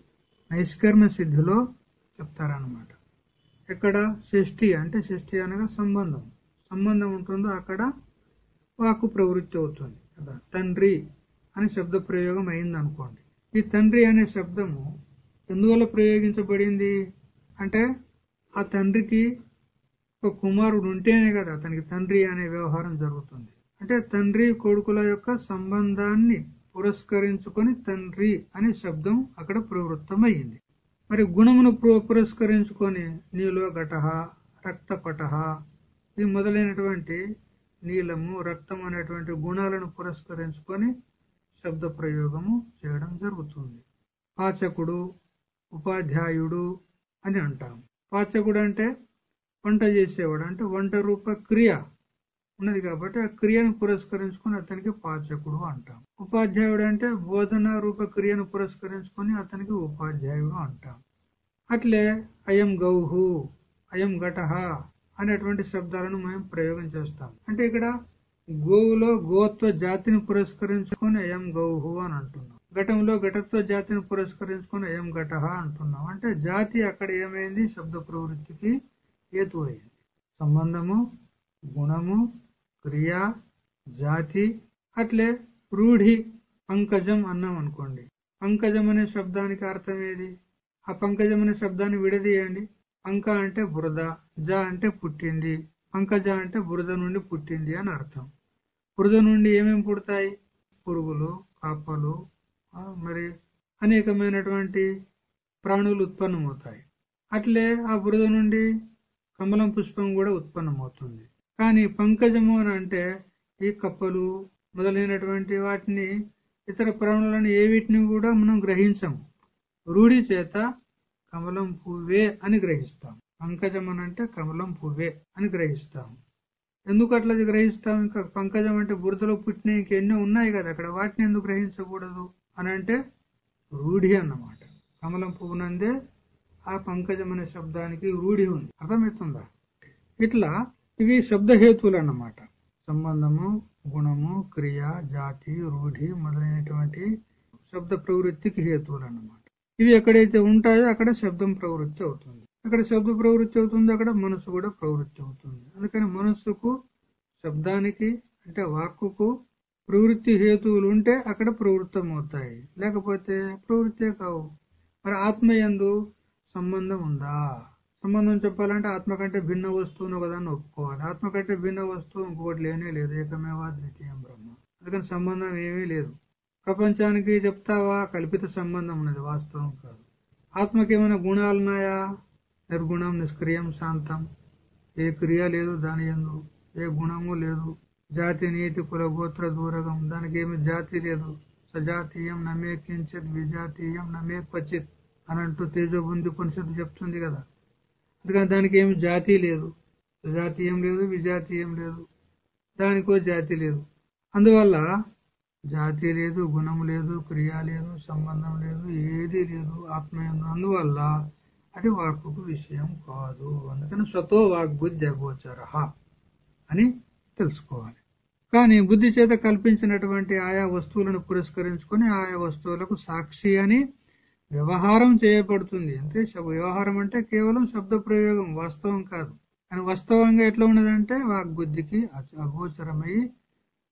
నైష్కర్మ సిద్ధిలో చెప్తారనమాట ఎక్కడ? షష్ఠి అంటే షష్ఠి అనగా సంబంధం. సంబంధం ఉంటుందో అక్కడ వాకు ప్రవృత్తి అవుతుంది. కదా? తండ్రి అని శబ్ద ప్రయోగం అయింది అనుకోండి ఈ తండ్రి అనే శబ్దము ఎందువల్ల ప్రయోగించబడింది? అంటే ఆ తండ్రికి ఒక కుమారుడు ఉంటేనే కదా అతనికి తండ్రి అనే వ్యవహారం జరుగుతుంది. అంటే తండ్రి కొడుకుల యొక్క సంబంధాన్ని పురస్కరించుకొని తండ్రి అనే శబ్దం అక్కడ ప్రవృత్తమయ్యింది. మరి గుణమును పు- పురస్కరించుకొని నీలో ఘటహ రక్తపట ఇది మొదలైనటువంటి నీలము రక్తం అనేటువంటి గుణాలను పురస్కరించుకొని శబ్ద ప్రయోగము చేయడం జరుగుతుంది. పాచకుడు ఉపాధ్యాయుడు అని అంటాం పాచకుడు అంటే వంట చేసేవాడు. అంటే వంట రూప క్రియ ఉన్నది కాబట్టి ఆ క్రియను పురస్కరించుకొని అతనికి పాచకుడు అంటాం. ఉపాధ్యాయుడు అంటే బోధన రూప క్రియను పురస్కరించుకొని అతనికి ఉపాధ్యాయుడు అంటాం. అట్లే అయం గౌహు అయం ఘటహ అనేటువంటి శబ్దాలను మేము ప్రయోగం చేస్తాం. అంటే ఇక్కడ గోవులో గోత్వ జాతిని పురస్కరించుకొని అయం గౌహు అని అంటున్నాం. ఘటంలో ఘటత్వ జాతిని పురస్కరించుకొని అయం ఘటహ అంటున్నాం. అంటే జాతి అక్కడ ఏమైంది? శబ్ద ప్రవృత్తికి హేతు అయింది సంబంధము గుణము క్రియ జాతి అట్లే రూఢి పంకజం అన్నాం అనుకోండి. పంకజం అనే శబ్దానికి అర్థం ఏది? ఆ పంకజం అనే శబ్దాన్ని విడదీయండి. పంక అంటే బురద జ అంటే పుట్టింది పంకజ అంటే బురద నుండి పుట్టింది అని అర్థం. బురద నుండి ఏమేమి పుడతాయి? పురుగులు కాపలు మరి అనేకమైనటువంటి ప్రాణులు ఉత్పన్నమవుతాయి. అట్లే ఆ బురద నుండి కమలం పుష్పం కూడా ఉత్పన్నమవుతుంది. కానీ పంకజము అంటే ఈ కప్పలు మొదలైనటువంటి వాటిని ఇతర ప్రాణులను ఏ వీటిని కూడా మనం గ్రహించము. రూఢి చేత కమలం పువ్వే అని గ్రహిస్తాం. పంకజం అని అంటే కమలం పువ్వే అని గ్రహిస్తాం. ఎందుకు అట్లా గ్రహిస్తాం? ఇంకా పంకజం అంటే బురదలో పుట్టిన ఇంకెన్నో ఉన్నాయి కదా అక్కడ వాటిని ఎందుకు గ్రహించకూడదు అని అంటే రూఢి అన్నమాట. కమలం పువ్వునందే ఆ పంకజం అనే శబ్దానికి రూఢి ఉంది. అర్థమవుతుందా? ఇట్లా ఇవి శబ్దహేతువులు అన్నమాట. సంబంధము గుణము క్రియ జాతి రూఢి మొదలైనటువంటి శబ్ద ప్రవృత్తికి హేతువులు అన్నమాట. ఇవి ఎక్కడైతే ఉంటాయో అక్కడ శబ్దం ప్రవృత్తి అవుతుంది. అక్కడ శబ్ద ప్రవృత్తి అవుతుంది అక్కడ మనసు కూడా ప్రవృత్తి అవుతుంది. అందుకని మనస్సుకు శబ్దానికి అంటే వాక్కుకు ప్రవృత్తి హేతువులు ఉంటే అక్కడ ప్రవృత్తం అవుతాయి లేకపోతే ప్రవృత్తే కావు. మరి ఆత్మయందు సంబంధం ఉందా? సంబంధం చెప్పాలంటే ఆత్మ కంటే భిన్న వస్తువును ఒకదాన్ని ఒప్పుకోవాలి. ఆత్మ కంటే భిన్న వస్తువు ఇంకొకటి లేనే లేదు. ఏకమేవా ద్వితీయం బ్రహ్మ. అందుకని సంబంధం ఏమీ లేదు. ప్రపంచానికి చెప్తావా? కల్పిత సంబంధం ఉన్నది. వాస్తవం కాదు. ఆత్మకి ఏమైనా నిర్గుణం నిష్క్రియం శాంతం. ఏ క్రియ లేదు దాని ఎందు. ఏ గుణము లేదు. జాతి నీతి కుల గోత్ర దూరగం. దానికి ఏమి జాతి లేదు. సజాతీయం నమే కించిత్ విజాతీయం నమే క్వచిత్. అని అంటూ తేజోబుంది ఉపనిషత్తు చెప్తుంది కదా. అందుకని దానికి ఏమి జాతి లేదు. సజాతీయం లేదు విజాతీయం లేదు. దానికో జాతి లేదు. అందువల్ల జాతి లేదు గుణం లేదు క్రియ లేదు సంబంధం లేదు ఏది లేదు ఆత్మయందు అందువల్ల అది వాక్కు విషయం కాదు. అందుకని స్వతో వాగ్బుద్ధి అగోచర అని తెలుసుకోవాలి. కానీ బుద్ధి చేత కల్పించినటువంటి ఆయా వస్తువులను పురస్కరించుకొని ఆయా వస్తువులకు సాక్షి అని వ్యవహారం చేయబడుతుంది. అంటే వ్యవహారం అంటే కేవలం శబ్ద ప్రయోగం వాస్తవం కాదు. కానీ వాస్తవంగా ఎట్లా ఉన్నదంటే వాగ్బుద్ధికి అగోచరమై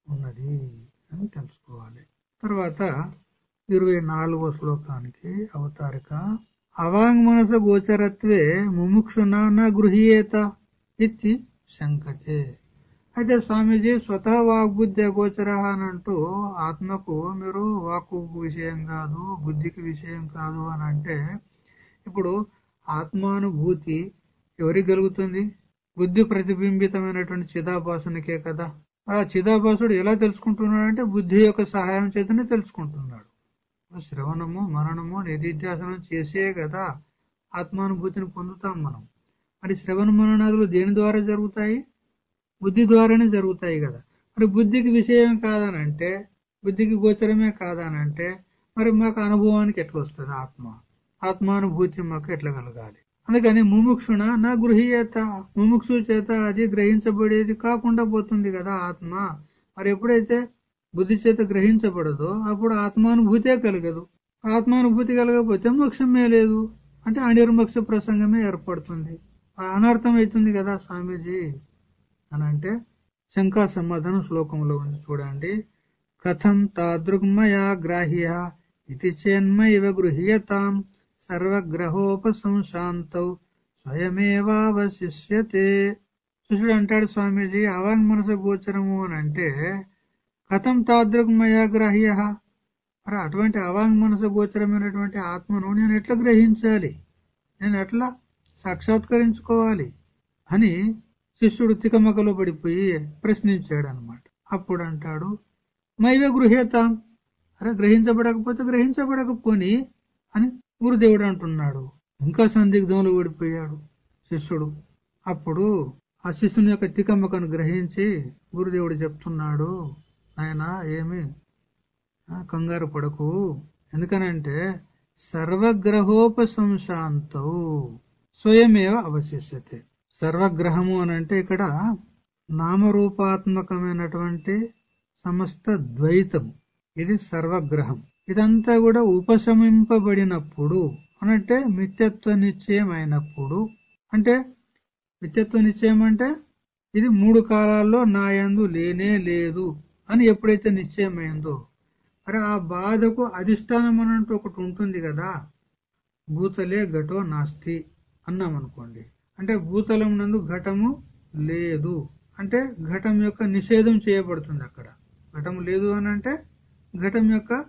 ఉన్నది అని తెలుసుకోవాలి. తర్వాత ఇరవై నాలుగో శ్లోకానికి అవతారిక. అవాంగ్ మనస గోచరత్వే ముముక్షునా నా గృహీయేత. ఇతి శంకతే. అయితే స్వామీజీ స్వతः వాగ్బుద్ధి అగోచర అని అంటూ ఆత్మకు మీరు వాక్కు విషయం కాదు బుద్ధికి విషయం కాదు అని అంటే ఇప్పుడు ఆత్మానుభూతి ఎవరికి కలుగుతుంది? బుద్ధి ప్రతిబింబితమైనటువంటి చిదాభాసునికే కదా. మరి ఆ చిదాభాసుడు ఎలా తెలుసుకుంటున్నాడు అంటే బుద్ధి యొక్క సహాయం చేతనే తెలుసుకుంటున్నాడు. శ్రవణము మరణము నిధిధ్యాసనం చేసే కదా ఆత్మానుభూతిని పొందుతాం మనం. మరి శ్రవణ మరణాదులు దేని ద్వారా జరుగుతాయి? బుద్ధి ద్వారానే జరుగుతాయి కదా. మరి బుద్ధికి విషయం కాదనంటే బుద్ధికి గోచరమే కాదనంటే మరి మాకు అనుభవానికి ఎట్లా వస్తుంది ఆత్మ? ఆత్మానుభూతి మాకు ఎట్లా కలగాలి? అందుకని ముముక్షుణ నా గృహీయత ముముక్షు చేత అది గ్రహించబడేది కాకుండా పోతుంది కదా ఆత్మ. మరి ఎప్పుడైతే బుద్ధి చేత గ్రహించబడదో అప్పుడు ఆత్మానుభూతే కలగదు. ఆత్మానుభూతి కలగకపోతే మోక్షమే లేదు. అంటే అనిర్మోక్ష ప్రసంగమే ఏర్పడుతుంది. అనర్థం అవుతుంది కదా స్వామీజీ? అని అంటే శంకా సమాధానం శ్లోకంలో ఉంది చూడండి. కథం తాదృగ్మయా గ్రాహ్య ఇది చేన్మైవ గృహ్యతాం సర్వగ్రహోపసంశాంతౌ స్వయమేవావశిష్యతే. శిష్యుడు అంటాడు స్వామీజీ అవాంగ్ మనస గోచరము అని అంటే కథం తాదృగ్మయా గ్రాహ్య. మరి అటువంటి అవాంగ్ మనసు గోచరమైనటువంటి ఆత్మను నేను ఎట్లా గ్రహించాలి? నేను ఎట్లా సాక్షాత్కరించుకోవాలి? అని శిష్యుడు తికమకలో పడిపోయి ప్రశ్నించాడు అనమాట అప్పుడు అంటాడు మైవే గృహేతాం? అరే గ్రహించబడకపోతే గ్రహించబడకపోని అని గురుదేవుడు అంటున్నాడు. ఇంకా సందిగ్ధంలో ఓడిపోయాడు శిష్యుడు. అప్పుడు ఆ శిష్యుని యొక్క తికమ్మకను గ్రహించి గురుదేవుడు చెప్తున్నాడు ఆయన ఏమి? కంగారు పడకు. ఎందుకనంటే సర్వగ్రహోపసంశాంతౌ స్వయమేవ అవశిష్యతే. సర్వగ్రహము అని అంటే ఇక్కడ నామరూపాత్మకమైనటువంటి సమస్త ద్వైతం ఇది సర్వగ్రహం. ఇదంతా కూడా ఉపశమింపబడినప్పుడు అనంటే మిత్యత్వ నిశ్చయం అయినప్పుడు అంటే మిత్యత్వ నిశ్చయం అంటే ఇది మూడు కాలాల్లో నాయందు లేనే లేదు అని ఎప్పుడైతే నిశ్చయమైందో మరి ఆ బాధకు అధిష్టానం అనంటూ ఒకటి ఉంటుంది కదా. భూతలే ఘటో నాస్తి అన్నాం అనుకోండి అంటే భూతలం నందు ఘటము లేదు. అంటే ఘటం యొక్క నిషేధం చేయబడుతుంది అక్కడ. ఘటం లేదు అని అంటే ఘటం యొక్క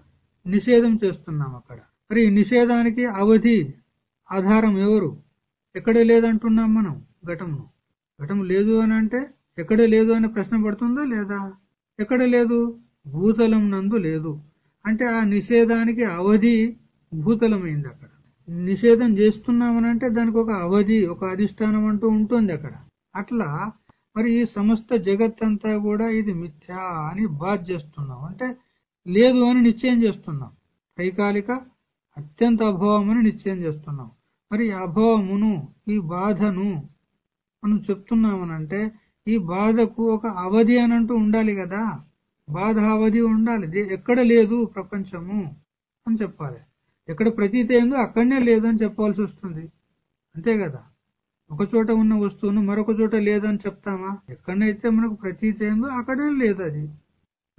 నిషేధం చేస్తున్నాం అక్కడ. మరి ఈ నిషేధానికి అవధి ఆధారం ఎవరు? ఎక్కడే లేదంటున్నాం మనం ఘటమును. ఘటం లేదు అని అంటే ఎక్కడే లేదు అనే ప్రశ్న పడుతుందా లేదా? ఎక్కడ లేదు? భూతలం నందు లేదు. అంటే ఆ నిషేధానికి అవధి భూతలమైంది అక్కడ. నిషేధం చేస్తున్నామనంటే దానికి ఒక అవధి ఒక అధిష్టానం అంటూ ఉంటుంది అక్కడ. అట్లా మరి ఈ సమస్త జగత్తంతా కూడా ఇది మిథ్యా అని బాధ చేస్తున్నాం. అంటే లేదు అని నిశ్చయం చేస్తున్నాం. కైకాలిక అత్యంత అభావం అని నిశ్చయం చేస్తున్నాం. మరి అభావమును ఈ బాధను మనం చెప్తున్నామనంటే ఈ బాధకు ఒక అవధి అని అంటూ ఉండాలి కదా. బాధ అవధి ఉండాలి. ఎక్కడ లేదు ప్రపంచము అని చెప్పాలి. ఎక్కడ ప్రతీతి ఏందో అక్కడనే లేదని చెప్పాల్సి వస్తుంది. అంతే కదా? ఒక చోట ఉన్న వస్తువును మరొక చోట లేదని చెప్తామా? ఎక్కడనైతే మనకు ప్రతీతి ఏందో అక్కడే లేదు అది.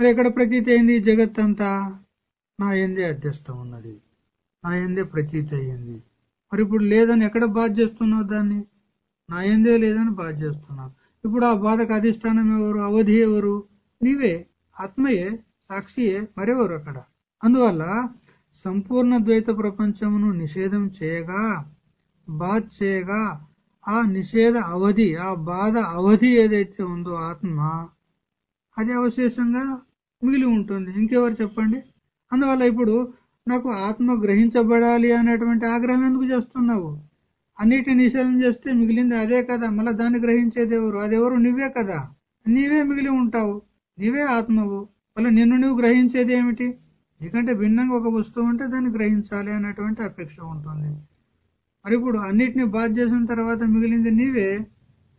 మరి ఎక్కడ ప్రతీతి అయింది? జగత్ అంతా నా ఎందే అధ్యస్థం ఉన్నది. నా ఎందే ప్రతీతి అయ్యింది. మరి ఇప్పుడు లేదని ఎక్కడ బాధ చేస్తున్నావు దాన్ని? నా ఎందే లేదని బాధ చేస్తున్నావు. ఇప్పుడు ఆ బాధకు అధిష్టానం ఎవరు? అవధి ఎవరు? నీవే. ఆత్మయే. సాక్షియే. మరెవరు అక్కడ? అందువల్ల సంపూర్ణ ద్వైత ప్రపంచమును నిషేధం చేయగా బాధ చేయగా ఆ నిషేధ అవధి ఆ బాధ అవధి ఏదైతే ఉందో ఆత్మ అది అవశేషంగా మిగిలి ఉంటుంది. ఇంకెవరు చెప్పండి? అందువల్ల ఇప్పుడు నాకు ఆత్మ గ్రహించబడాలి అనేటువంటి ఆగ్రహం ఎందుకు చేస్తున్నావు? అన్నిటి నిషేధం చేస్తే మిగిలింది అదే కదా. మళ్ళీ దాన్ని గ్రహించేది ఎవరు? అదెవరు నువ్వే కదా. నీవే మిగిలి ఉంటావు. నీవే ఆత్మవు. మళ్ళీ నిన్ను నువ్వు గ్రహించేది ఏమిటి? నీకంటే భిన్నంగా ఒక వస్తువు ఉంటే దాన్ని గ్రహించాలి అనేటువంటి అపేక్ష ఉంటుంది. మరి ఇప్పుడు అన్నిటిని బాధ చేసిన తర్వాత మిగిలింది నీవే.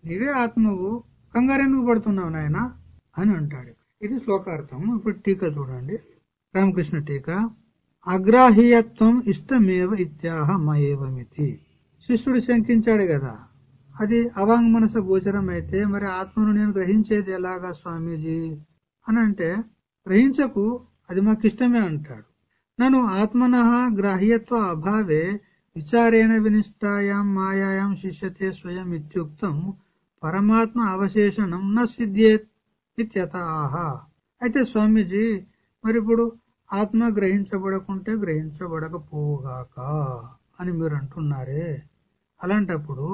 నీవే ఆత్మవు. కంగారెందుకు పడుతున్నావు నాయన? అని అంటాడు. ఇది శ్లోకార్థం. ఇప్పుడు టీకా చూడండి. రామకృష్ణ టీకా. అగ్రాహీయత్వం ఇష్టమేవ ఇత్యాహ మయేవమితి శిష్యుడు శంకించాడు కదా. అది అవాంగ్ మనస గోచరం అయితే మరి ఆత్మను నేను గ్రహించేది ఎలాగా స్వామీజీ? అని అంటే గ్రహించకు అది మాకు ఇష్టమే అంటాడు. నన్ను ఆత్మన గ్రాహ్యత్వ అభావే విచారేణ వినిష్టాయాం మాయాయాం శిష్యతే స్వయం ఇత్యుక్తం పరమాత్మ అవశేషణం న సిద్ధ్యేత్ ఇత్యత. ఆహా అయితే స్వామీజీ మరి ఇప్పుడు ఆత్మ గ్రహించబడకుంటే గ్రహించబడకపోగాక అని మీరు అంటున్నారే అలాంటప్పుడు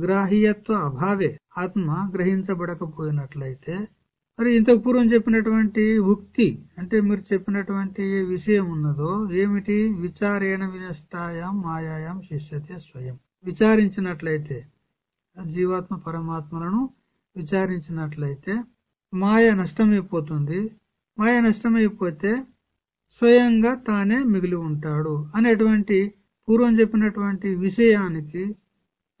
గ్రాహ్యత్వ అభావే ఆత్మ గ్రహించబడకపోయినట్లయితే మరి ఇంతకు పూర్వం చెప్పినటువంటి ఉక్తి అంటే మీరు చెప్పినటువంటి ఏ విషయం ఉన్నదో ఏమిటి? విచారేణ వినష్టాయాం మాయాయాం శిష్యతే స్వయం. విచారించినట్లయితే జీవాత్మ పరమాత్మలను విచారించినట్లయితే మాయ నష్టమైపోతుంది. మాయ నష్టమైపోతే స్వయంగా తానే మిగిలి ఉంటాడు అనేటువంటి పూర్వం చెప్పినటువంటి విషయానికి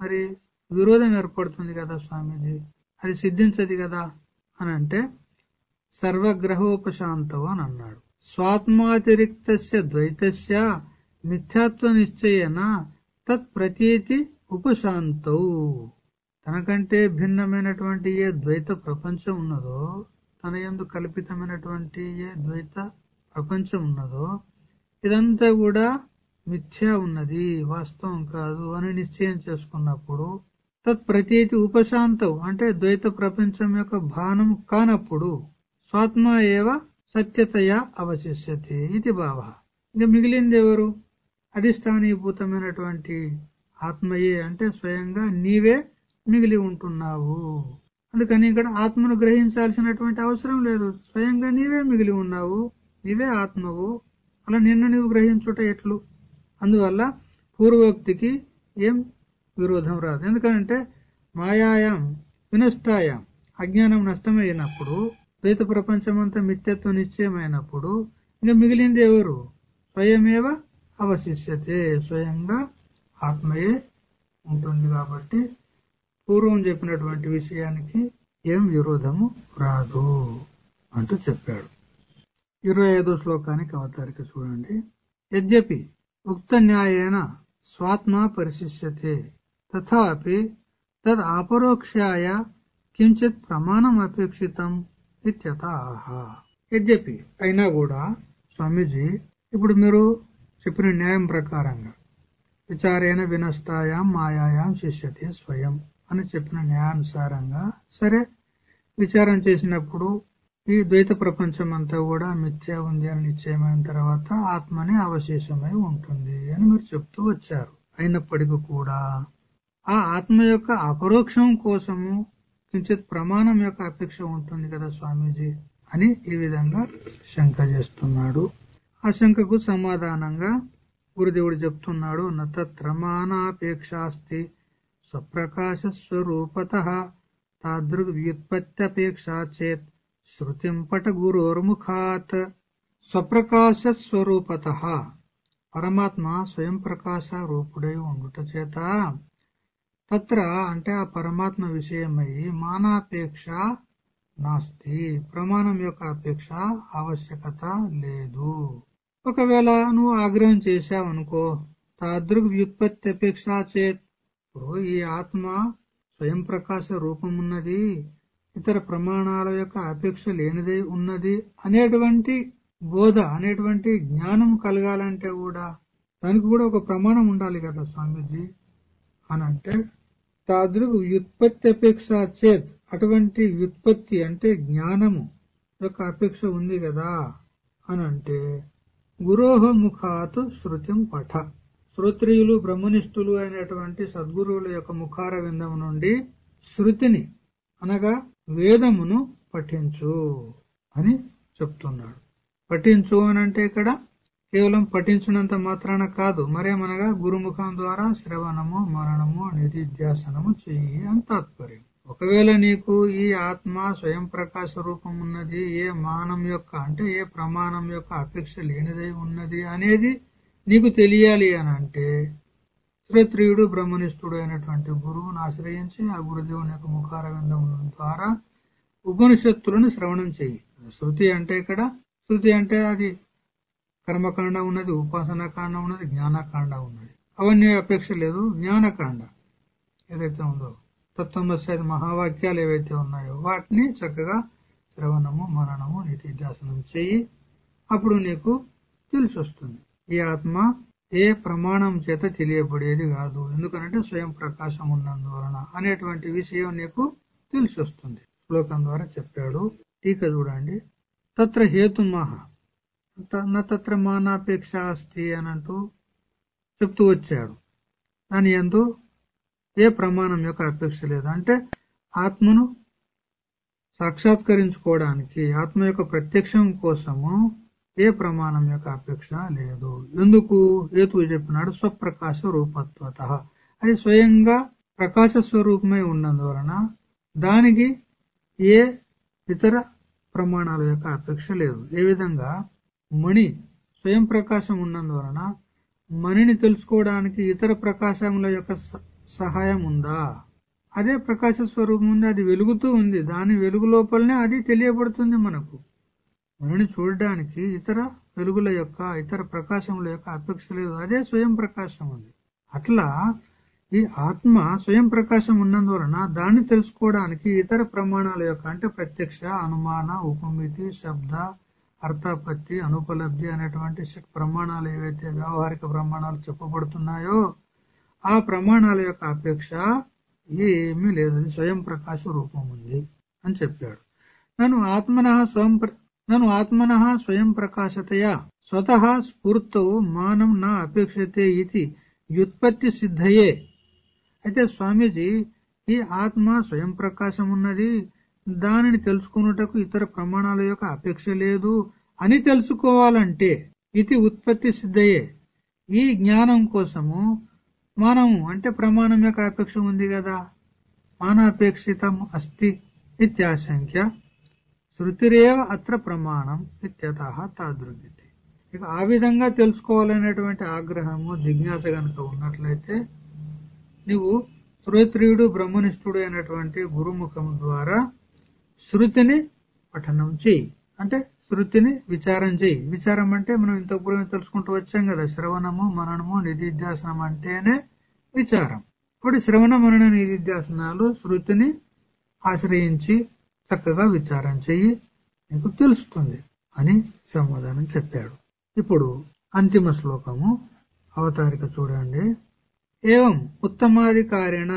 మరి విరోధం ఏర్పడుతుంది కదా స్వామీజీ? అది సిద్ధించదు కదా? అని అంటే సర్వగ్రహోపశాంతవు అని అన్నాడు స్వాత్మాతిరిక్త ద్వైతస్య మిథ్యాత్వ నిశ్చయన తత్ ప్రతీతి ఉపశాంతవు తనకంటే భిన్నమైనటువంటి ఏ ద్వైత ప్రపంచం ఉన్నదో తన ఎందు కల్పితమైనటువంటి ఏ ద్వైత ప్రపంచం ఉన్నదో ఇదంతా కూడా మిథ్యా ఉన్నది వాస్తవం కాదు అని నిశ్చయం చేసుకున్నప్పుడు తత్ ప్రతీతి ఉపశాంతం అంటే ద్వైత ప్రపంచం యొక్క భానం కానప్పుడు స్వాత్మ ఏవ సత్యతయా అవశిష్యతి ఇది భావ. ఇంకా మిగిలింది ఎవరు? అధిష్టానీభూతమైనటువంటి ఆత్మయే అంటే స్వయంగా నీవే మిగిలి ఉంటున్నావు. అందుకని ఇక్కడ ఆత్మను గ్రహించాల్సినటువంటి అవసరం లేదు. స్వయంగా నీవే మిగిలి ఉన్నావు నీవే ఆత్మవు. అలా నిన్ను నీవు గ్రహించుట ఎట్లు? అందువల్ల పూర్వోక్తికి ఏం విరోధం రాదు. ఎందుకంటే మాయాయాం వినష్టాయాం అజ్ఞానం నష్టమైనప్పుడు ద్వైత ప్రపంచమంతా మిథ్యత్వ నిశ్చయమైనప్పుడు ఇంకా మిగిలింది ఎవరు? స్వయమేవ అవశిష్యతే స్వయంగా ఆత్మయే ఉంటుంది కాబట్టి పూర్వం చెప్పినటువంటి విషయానికి ఏం విరోధము రాదు అంటూ చెప్పాడు. ఇరవై ఐదో శ్లోకానికి అవతారిక చూడండి. యద్యపి ఉక్త న్యాయేన స్వాత్మ పరిశిష్యతే. తథాపి తద్ అపరోక్షాయ కించిత్ ప్రమాణం అపేక్షితం ఇత్యత. ఆహా యద్యపి అయినా కూడా స్వామీజీ ఇప్పుడు మీరు చెప్పిన న్యాయం ప్రకారంగా విచారేణ వినష్టాయాం మాయాయాం శిష్యతే స్వయం అని చెప్పిన న్యాయానుసారంగా సరే విచారం చేసినప్పుడు ఈ ద్వైత ప్రపంచం అంతా కూడా మిథ్య ఉంది అని నిశ్చయమైన తర్వాత ఆత్మనే అవశేషమై ఉంటుంది అని మీరు చెప్తూ వచ్చారు. అయినప్పటికీ కూడా ఆ ఆత్మ యొక్క అపరోక్షం కోసము కించిత్ ప్రమాణం యొక్క అపేక్ష ఉంటుంది కదా స్వామీజీ అని ఈ విధంగా శంక చేస్తున్నాడు. ఆ శంకకు సమాధానంగా గురుదేవుడు చెప్తున్నాడు నత్రమానాపేక్షాస్తి స్వప్రకాశ స్వరూపత తాదృగ్ వ్యుత్పత్త్యపేక్షా చేత్ శృతిం పట గురోర్ముఖాత్ స్వప్రకాశ స్వరూపత పరమాత్మ స్వయం ప్రకాశ రూపుడై ఉండుట చేత తత్ర అంటే ఆ పరమాత్మ విషయమై మానాపేక్ష నాస్తి. ప్రమాణం యొక్క అపేక్ష ఆవశ్యకత లేదు. ఒకవేళ నువ్వు ఆగ్రహం చేశావనుకో తాదృగ్ వ్యుత్పత్తి అపేక్ష చేత్. ఇప్పుడు ఈ ఆత్మ స్వయం ప్రకాశ రూపమున్నది ఇతర ప్రమాణాల యొక్క అపేక్ష లేనిదై ఉన్నది అనేటువంటి బోధ అనేటువంటి జ్ఞానం కలగాలంటే కూడా దానికి కూడా ఒక ప్రమాణం ఉండాలి కదా స్వామీజీ. అని అంటే తాదృగ్ వ్యుత్పత్తి అపేక్ష చేత్. అటువంటి వ్యుత్పత్తి అంటే జ్ఞానము. యొక్క అపేక్ష ఉంది కదా అని అంటే గురోహ ముఖాత్ శృతిం పఠ. శ్రోత్రియులు బ్రహ్మనిష్ఠులు అయినటువంటి సద్గురువుల యొక్క ముఖార విందం నుండి శృతిని అనగా వేదమును పఠించు అని చెప్తున్నాడు. పఠించు అని అంటే ఇక్కడ కేవలం పఠించినంత మాత్రాన కాదు. మరేమనగా గురుముఖం ద్వారా శ్రవణము మరణము నిధిధ్యాసనము చెయ్యి అని తాత్పర్యం. ఒకవేళ నీకు ఈ ఆత్మ స్వయం ప్రకాశ రూపం ఉన్నది ఏ మానం యొక్క అంటే ఏ ప్రమాణం యొక్క అపేక్ష లేనిదై ఉన్నది అనేది నీకు తెలియాలి అని అంటే శ్రోత్రియుడు బ్రహ్మనిష్ఠుడు అయినటువంటి గురువును ఆశ్రయించి ఆ గురుదేవుని యొక్క ముఖార ద్వారా ఉపనిషత్తులను శ్రవణం చెయ్యి శృతి అంటే ఇక్కడ? శృతి అంటే అది కర్మకాండ ఉన్నది ఉపాసన కాండ ఉన్నది జ్ఞానకాండ ఉన్నది. అవన్నీ అపేక్ష లేదు జ్ఞానకాండ ఏదైతే ఉందో తత్వమస్యాది మహావాక్యాలు ఏవైతే ఉన్నాయో వాటిని చక్కగా శ్రవణము మరణము నిధిధ్యాసనం చెయ్యి అప్పుడు నీకు తెలిసి వస్తుంది ఈ ఆత్మ ఏ ప్రమాణం చేత తెలియబడేది కాదు. ఎందుకంటే స్వయం ప్రకాశం ఉన్నందువలన అనేటువంటి విషయం నీకు తెలిసి వస్తుంది శ్లోకం ద్వారా చెప్పాడు. టీక చూడండి. తత్ర హేతుమహ. తత్ర మానాపేక్ష అస్తి అని అంటూ చెప్తూ వచ్చాడు. దాని ఎందు ఏ ప్రమాణం యొక్క అపేక్ష లేదు. అంటే ఆత్మను సాక్షాత్కరించుకోవడానికి ఆత్మ యొక్క ప్రత్యక్షం కోసము ఏ ప్రమాణం యొక్క అపేక్ష లేదు. ఎందుకు? హేతువు చెప్పినాడు స్వప్రకాశ రూపత్వత. అది స్వయంగా ప్రకాశ స్వరూపమై ఉన్నందువలన దానికి ఏ ఇతర ప్రమాణాల యొక్క అపేక్ష లేదు. ఏ విధంగా? మణి స్వయం ప్రకాశం ఉన్నందువలన మణిని తెలుసుకోవడానికి ఇతర ప్రకాశముల యొక్క సహాయం ఉందా? అదే ప్రకాశ స్వరూపం ఉంది అది వెలుగుతూ ఉంది. దాని వెలుగు లోపలనే అది తెలియబడుతుంది మనకు. మనని చూడడానికి ఇతర వెలుగుల యొక్క ఇతర ప్రకాశముల యొక్క అపేక్ష లేదు. అదే స్వయం ప్రకాశం ఉంది. అట్లా ఈ ఆత్మ స్వయం ప్రకాశం ఉన్నందువలన దాన్ని తెలుసుకోవడానికి ఇతర ప్రమాణాల యొక్క అంటే ప్రత్యక్ష అనుమాన ఉపమితి శబ్ద అర్థాపత్తి అనుపలబ్ధి అనేటువంటి ప్రమాణాలు ఏవైతే వ్యావహారిక ప్రమాణాలు చెప్పబడుతున్నాయో ఆ ప్రమాణాల యొక్క అపేక్ష ఏమీ లేదు. స్వయం ప్రకాశ రూపం ఉంది అని చెప్పాడు. నన్ను ఆత్మన స్వయం నన్ను ఆత్మన స్వయం ప్రకాశతయా స్వతః స్ఫూర్తౌ మానం నా అపేక్షతే ఇది వ్యుత్పత్తి సిద్ధయే. అయితే స్వామీజీ ఈ ఆత్మ స్వయం ప్రకాశం ఉన్నది దానిని తెలుసుకున్నటకు ఇతర ప్రమాణాల యొక్క అపేక్ష లేదు అని తెలుసుకోవాలంటే ఇది ఉత్పత్తి సిద్ధయే. ఈ జ్ఞానం కోసము మనము అంటే ప్రమాణం యొక్క అపేక్ష ఉంది కదా. మానాపేక్షితం అస్తి ఇత్యాశంక్య. శృతిరేవ అత్ర ప్రమాణం ఇత్యత తాదృగితి. ఇక ఆ విధంగా తెలుసుకోవాలనేటువంటి ఆగ్రహము జిజ్ఞాస గనుక ఉన్నట్లయితే నువ్వు శ్రోత్రియుడు బ్రహ్మనిష్ఠుడు అయినటువంటి గురుముఖం ద్వారా శృతిని పఠనం చెయ్యి అంటే శృతిని విచారం చెయ్యి విచారం అంటే మనం ఇంత పూర్వం తెలుసుకుంటూ వచ్చాం కదా శ్రవణము మననము నిధిధ్యాసనం అంటేనే విచారం. ఇప్పుడు శ్రవణ మనన నిధిధ్యాసనాలు శృతిని ఆశ్రయించి చక్కగా విచారం చెయ్యి నీకు తెలుస్తుంది అని సమాధానం చెప్పాడు. ఇప్పుడు అంతిమ శ్లోకము అవతారిక చూడండి. ఏం ఉత్తమాధికారిణ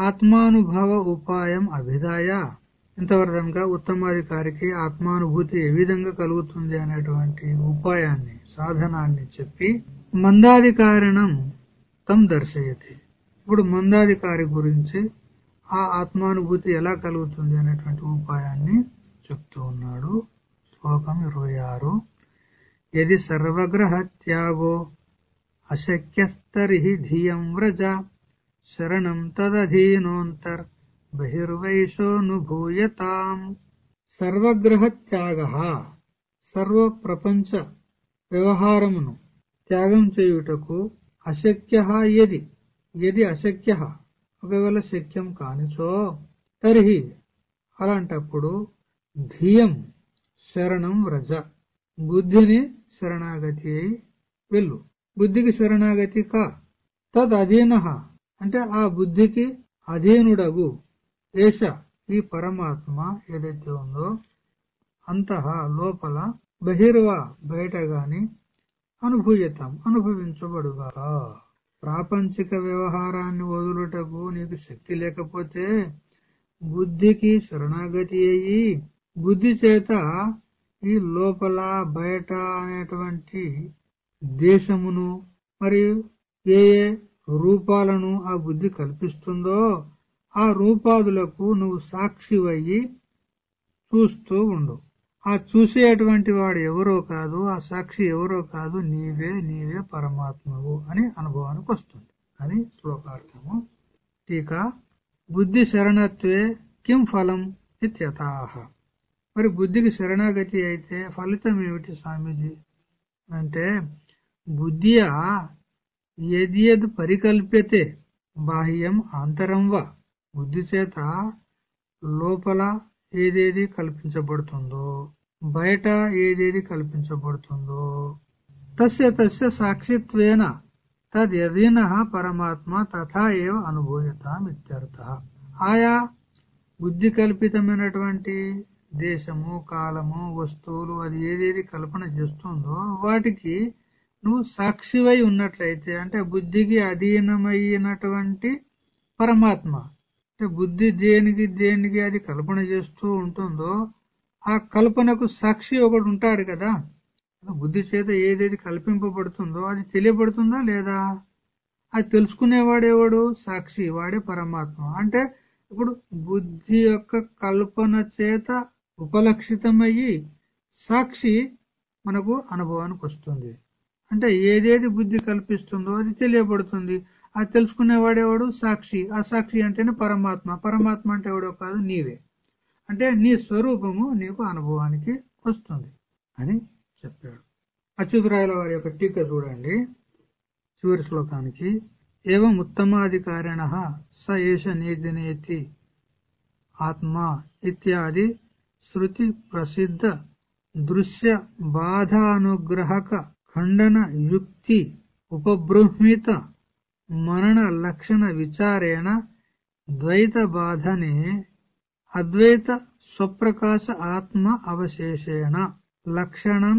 ఆత్మానుభవ ఉపాయం అభిదాయ ఇంతవరదనగా ఉత్తమాధికారికి ఆత్మానుభూతి ఏ విధంగా కలుగుతుంది అనేటువంటి ఉపాయాన్ని సాధనాన్ని చెప్పి మందాధికారిణం తం దర్శయతి. ఇప్పుడు మందాధికారి గురించి ఆ ఆత్మానుభూతి ఎలా కలుగుతుంది అనేటువంటి ఉపాయాన్ని చెప్తూ ఉన్నాడు. శ్లోకం ఇరవై ఆరు ఎది సర్వగ్రహ త్యాగో అశక్యస్తరి ధియం వ్రజ శరణం తదధీనోంతర్ బహిర్వైశోనుభూయతాం సర్వగ్రహ సర్వప్రపంచ సర్వ ప్రపంచ వ్యవహారమును త్యాగం చేయుటకు అశక్య ఎది ఎది అశక్య ఒకవేళ శక్యం కానిచో తర్హి. అలాంటప్పుడు ధియం శరణం వ్రజ బుద్ధిని శరణాగతి అయి వెళ్ళు. బుద్ధికి శరణాగతి కా? తద్ అధీన అంటే ఆ బుద్ధికి అధీనుడగు. ఏష ఈ పరమాత్మ ఏదైతే ఉందో అంతః లోపల బహిర్వ బయట గాని అనుభూయతం అనుభవించబడుగా ప్రాపంచిక వ్యవహారాన్ని వదులుటకు నీకు శక్తి లేకపోతే బుద్ధికి శరణాగతి అయ్యి బుద్ధి చేత ఈ లోపల బయట అనేటువంటి దేశమును మరియు ఏ ఏ రూపాలను ఆ బుద్ధి కల్పిస్తుందో ఆ రూపాదులకు నువ్వు సాక్షివయ్యి చూస్తూ ఉండు. ఆ చూసేటువంటి వాడు ఎవరో కాదు ఆ సాక్షి ఎవరో కాదు నీవే నీవే పరమాత్మవు అని అనుభవానికి వస్తుంది. అని శ్లోకార్థము. టీకా బుద్ధి శరణత్వే కిం ఫలం ఇత్యథాహ మరి బుద్ధికి శరణాగతి అయితే ఫలితం ఏమిటి స్వామీజీ? అంటే బుద్ధియా ఏది ఏది పరికల్ప్యతే బాహ్యం ఆంతరం వా? బుద్ధి చేత లోపల ఏదేది కల్పించబడుతుందో బయట ఏదేది కల్పించబడుతుందో తస్య తస్య సాక్షిత్వేన తదీన పరమాత్మ తథా ఏవ అనుభూయతాం ఇత్యర్థ. ఆయా బుద్ధి కల్పితమైనటువంటి దేశము కాలము వస్తువులు అది ఏదేది కల్పన చేస్తుందో వాటికి నువ్వు సాక్షివై ఉన్నట్లయితే అంటే బుద్ధికి అధీనమైనటువంటి పరమాత్మ బుద్ధి దేనికి దేనికి అది కల్పన చేస్తూ ఉంటుందో ఆ కల్పనకు సాక్షి ఒకడు ఉంటాడు కదా. బుద్ధి చేత ఏదేది కల్పింపబడుతుందో అది తెలియబడుతుందా లేదా? అది తెలుసుకునేవాడేవాడు సాక్షి వాడే పరమాత్మ. అంటే ఇప్పుడు బుద్ధి యొక్క కల్పన చేత ఉపలక్షితమయ్యి సాక్షి మనకు అనుభవానికి వస్తుంది. అంటే ఏదేది బుద్ధి కల్పిస్తుందో అది తెలియబడుతుంది. అది తెలుసుకునేవాడేవాడు సాక్షి. ఆ సాక్షి అంటేనే పరమాత్మ. పరమాత్మ అంటే ఎవడో కాదు నీవే. అంటే నీ స్వరూపము నీకు అనుభవానికి వస్తుంది అని చెప్పాడు. అచ్యుతరాయల వారి యొక్క టీక చూడండి. చివరి శ్లోకానికి ఏవం ఉత్తమాధికారిణ స ఏష నేతి ఆత్మా ఇత్యాది శృతి ప్రసిద్ధ దృశ్య బాధానుగ్రహక ఖండన యుక్తి ఉపబృంహిత మనన లక్షణ విచారేణ ద్వైత బాధనే అద్వైత స్వప్రకాశ ఆత్మ అవశేషేణ. లక్షణం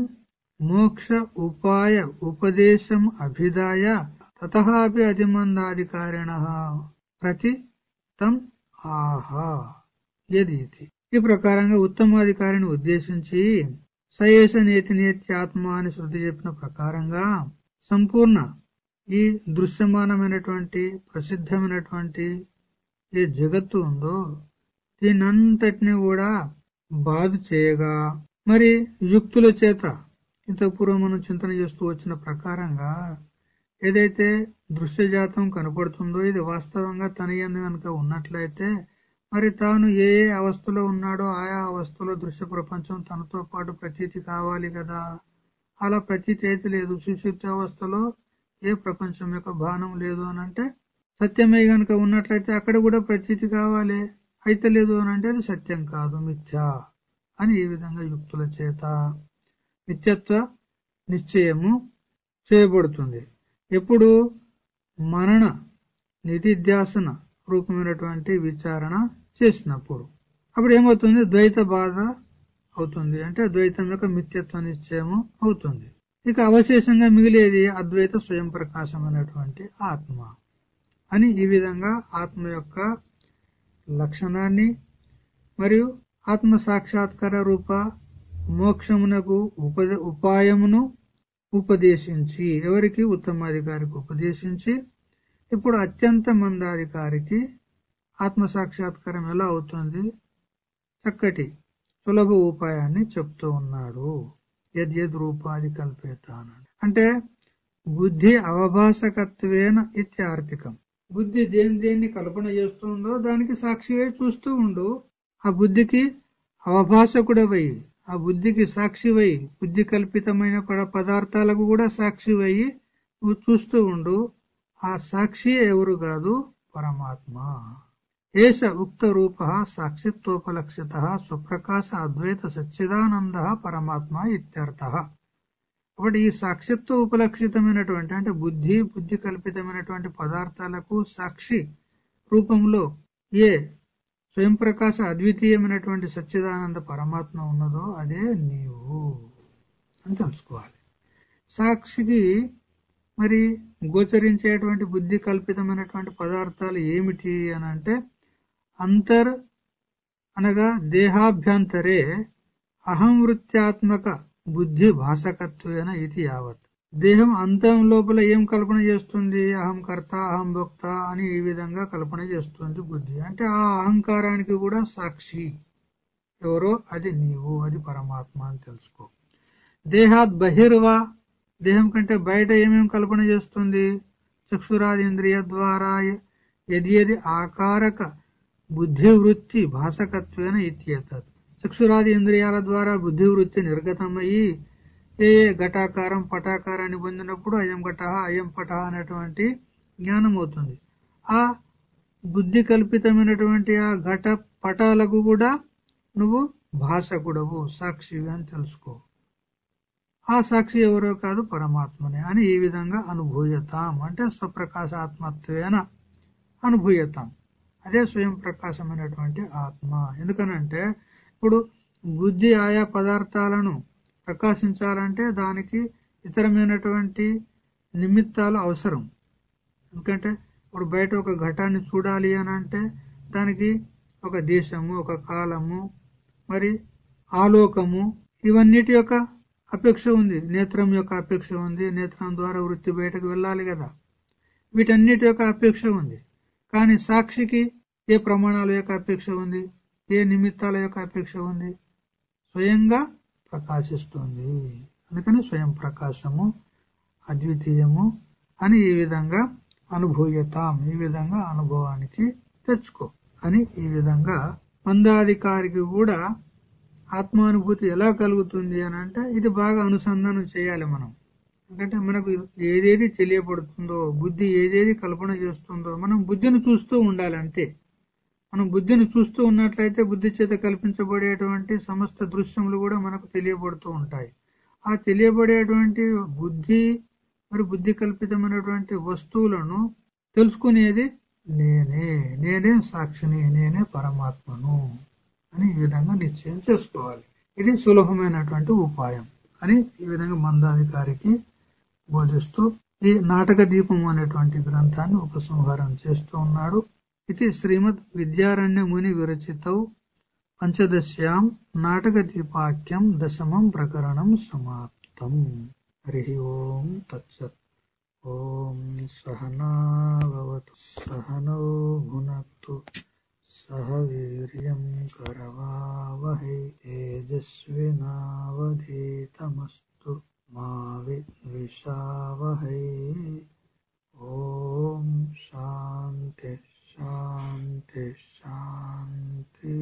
మోక్ష ఉపాయ ఉపదేశం అభిదాయ తథాపి అతిమందాధికారిణ ప్రతి తం ఆహా యదీతి ఈ ప్రకారంగా ఉత్తమాధికారిని ఉద్దేశించి సయేష నేతి నేత్యాత్మ అని శృతి చెప్పిన ప్రకారంగా సంపూర్ణ ఈ దృశ్యమానమైనటువంటి ప్రసిద్ధమైనటువంటి ఏ జగత్తు ఉందో దీనంతటిని కూడా బాధ చేయగా. మరి యుక్తుల చేత ఇంతపూర్వం మనం చింతన చేస్తూ వచ్చిన ప్రకారంగా ఏదైతే దృశ్యజాతం కనపడుతుందో ఇది వాస్తవంగా తన ఎందు కనుక ఉన్నట్లయితే మరి తాను ఏ ఏ అవస్థలో ఉన్నాడో ఆయా అవస్థలో దృశ్య ప్రపంచం తనతో పాటు ప్రతీతి కావాలి కదా. అలా ప్రతీతి అయితే లేదు. సుశుద్ధి అవస్థలో ఏ ప్రపంచం యొక్క భానం లేదు అని అంటే సత్యమే గనక ఉన్నట్లయితే అక్కడ కూడా ప్రతీతి కావాలి. అయితే లేదు అని అంటే అది సత్యం కాదు మిథ్యా అని ఈ విధంగా యుక్తుల చేత నిత్యత్వ నిశ్చయము చేయబడుతుంది. ఎప్పుడు? మనన నిధిధ్యాసన రూపమైనటువంటి విచారణ చేసినప్పుడు. అప్పుడు ఏమవుతుంది? ద్వైత బాధ అవుతుంది. అంటే ద్వైతం యొక్క మిథ్యత్వ నిశ్చయము అవుతుంది. ఇక అవశేషంగా మిగిలేది అద్వైత స్వయం ప్రకాశం అనేటువంటి ఆత్మ. అని ఈ విధంగా ఆత్మ యొక్క లక్షణాన్ని మరియు ఆత్మ సాక్షాత్కార రూప మోక్షమునకు ఉపాయమును ఉపదేశించి ఎవరికి? ఉత్తమాధికారికి ఉపదేశించి ఇప్పుడు అత్యంత మందాధికారికి ఆత్మ సాక్షాత్కారం ఎలా అవుతుంది? చక్కటి సులభ ఉపాయాన్ని చెప్తూ ఉన్నాడు. యద్యద్ రూపాది కల్పేతాను అంటే బుద్ధి అవభాసకత్వేన ఇత్యార్థికం. బుద్ధి దేని దేన్ని కల్పన చేస్తుందో దానికి సాక్షివే చూస్తూ ఉండు. ఆ బుద్ధికి అవభాసకుడవై ఆ బుద్ధికి సాక్షివై బుద్ధి కల్పితమైన పదార్థాలకు కూడా సాక్షివై నువ్వు చూస్తూ ఉండు. ఆ సాక్షి ఎవరు కాదు? పరమాత్మ. ఏష ఉక్త రూప సాక్షిత్వోపలక్షిత స్వప్రకాశ అద్వైత సచ్చిదానంద పరమాత్మ ఇత్యర్థ. ఒకటి ఈ సాక్షిత్వ ఉపలక్షితమైనటువంటి అంటే బుద్ధి బుద్ధి కల్పితమైనటువంటి పదార్థాలకు సాక్షి రూపంలో ఏ స్వయం ప్రకాశ అద్వితీయమైనటువంటి సచ్చిదానంద పరమాత్మ ఉన్నదో అదే నీవు అని తెలుసుకోవాలి. సాక్షికి మరి గోచరించేటువంటి బుద్ధి కల్పితమైనటువంటి పదార్థాలు ఏమిటి అని అంటే అంతర్ అనగా దేహాభ్యంతరే అహం వృత్యాత్మక బుద్ధి భాషకత్వేన ఇది యావత్. దేహం అంతం లోపల ఏం కల్పన చేస్తుంది? అహం కర్త అహం భక్త అని ఈ విధంగా కల్పన చేస్తుంది బుద్ధి. అంటే ఆ అహంకారానికి కూడా సాక్షి. ఎవరో? అది నీవు అది పరమాత్మ అని తెలుసుకో. దేహాత్ బహిర్వా దేహం కంటే బయట ఏమేమి కల్పన చేస్తుంది? చక్షురాజేంద్రియ ద్వారా ఎది ఎది ఆకారక బుద్ధి వృత్తి భాషకత్వేన ఇత్యేతత్. చక్షురాది ఇంద్రియాల ద్వారా బుద్ధి వృత్తి నిర్గతమయ్యి ఏ ఏ ఘటాకారం పటాకారాన్ని పొందినప్పుడు అయం ఘట అయం పట అనేటువంటి జ్ఞానం అవుతుంది ఆ బుద్ధి కల్పితమైనటువంటి ఆ ఘట పటాలకు కూడా నువ్వు భాషకుడవు సాక్షివి అని తెలుసుకో. ఆ సాక్షి ఎవరో కాదు పరమాత్మనే అని ఈ విధంగా అనుభూయతాం. అంటే స్వప్రకాశాత్మత్వేన అనుభూయతాం. అదే స్వయం ప్రకాశమైనటువంటి ఆత్మ. ఎందుకనంటే ఇప్పుడు బుద్ధి ఆయా పదార్థాలను ప్రకాశించాలంటే దానికి ఇతరమైనటువంటి నిమిత్తాలు అవసరం. ఎందుకంటే ఇప్పుడు బయట ఒక ఘటాన్ని చూడాలి అని అంటే దానికి ఒక దేశము ఒక కాలము మరి ఆలోకము ఇవన్నిటి యొక్క అపేక్ష ఉంది. నేత్రం యొక్క అపేక్ష ఉంది. నేత్రం ద్వారా వృత్తి బయటకు వెళ్ళాలి కదా. వీటన్నిటి యొక్క అపేక్ష ఉంది. కానీ సాక్షికి ఏ ప్రమాణాల యొక్క అపేక్ష ఉంది? ఏ నిమిత్తాల యొక్క అపేక్ష ఉంది? స్వయంగా ప్రకాశిస్తుంది. అందుకని స్వయం ప్రకాశము అద్వితీయము అని ఈ విధంగా అనుభూయతాం. ఈ విధంగా అనుభవానికి తెచ్చుకో. అని ఈ విధంగా మందాధికారికి కూడా ఆత్మానుభూతి ఎలా కలుగుతుంది అని అంటే ఇది బాగా అనుసంధానం చేయాలి మనం. ఎందుకంటే మనకు ఏదేది తెలియబడుతుందో బుద్ధి ఏదేది కల్పన చేస్తుందో మనం బుద్ధిని చూస్తూ ఉండాలి అంతే. మనం బుద్ధిని చూస్తూ ఉన్నట్లయితే బుద్ధి చేత కల్పించబడేటువంటి సమస్త దృశ్యములు కూడా మనకు తెలియబడుతూ ఉంటాయి. ఆ తెలియబడేటువంటి బుద్ధి మరి బుద్ధి కల్పితమైనటువంటి వస్తువులను తెలుసుకునేది నేనే. నేనే సాక్షిని నేనే పరమాత్మను అని ఈ విధంగా నిశ్చయం చేసుకోవాలి. ఇది సులభమైనటువంటి ఉపాయం అని ఈ విధంగా మందాధికారికి బోధిస్తూ ఈ నాటక దీపం అనేటువంటి గ్రంథాన్ని ఉపసంహారం చేస్తూ ఉన్నాడు. ఇది శ్రీమద్ విద్యారణ్య ముని విరచితౌ పంచదశ్యాం నాటకదీపాఖ్యం దశమం ప్రకరణం సమాప్తం హరి ఓం తత్సత్ ఓం సహనావతు సహనౌ భునక్తు సహ వీర్యం కరవావహై తేజస్వినావధీతమస్తు మా విద్విషావహై ఓం శాంతి शांति शांति।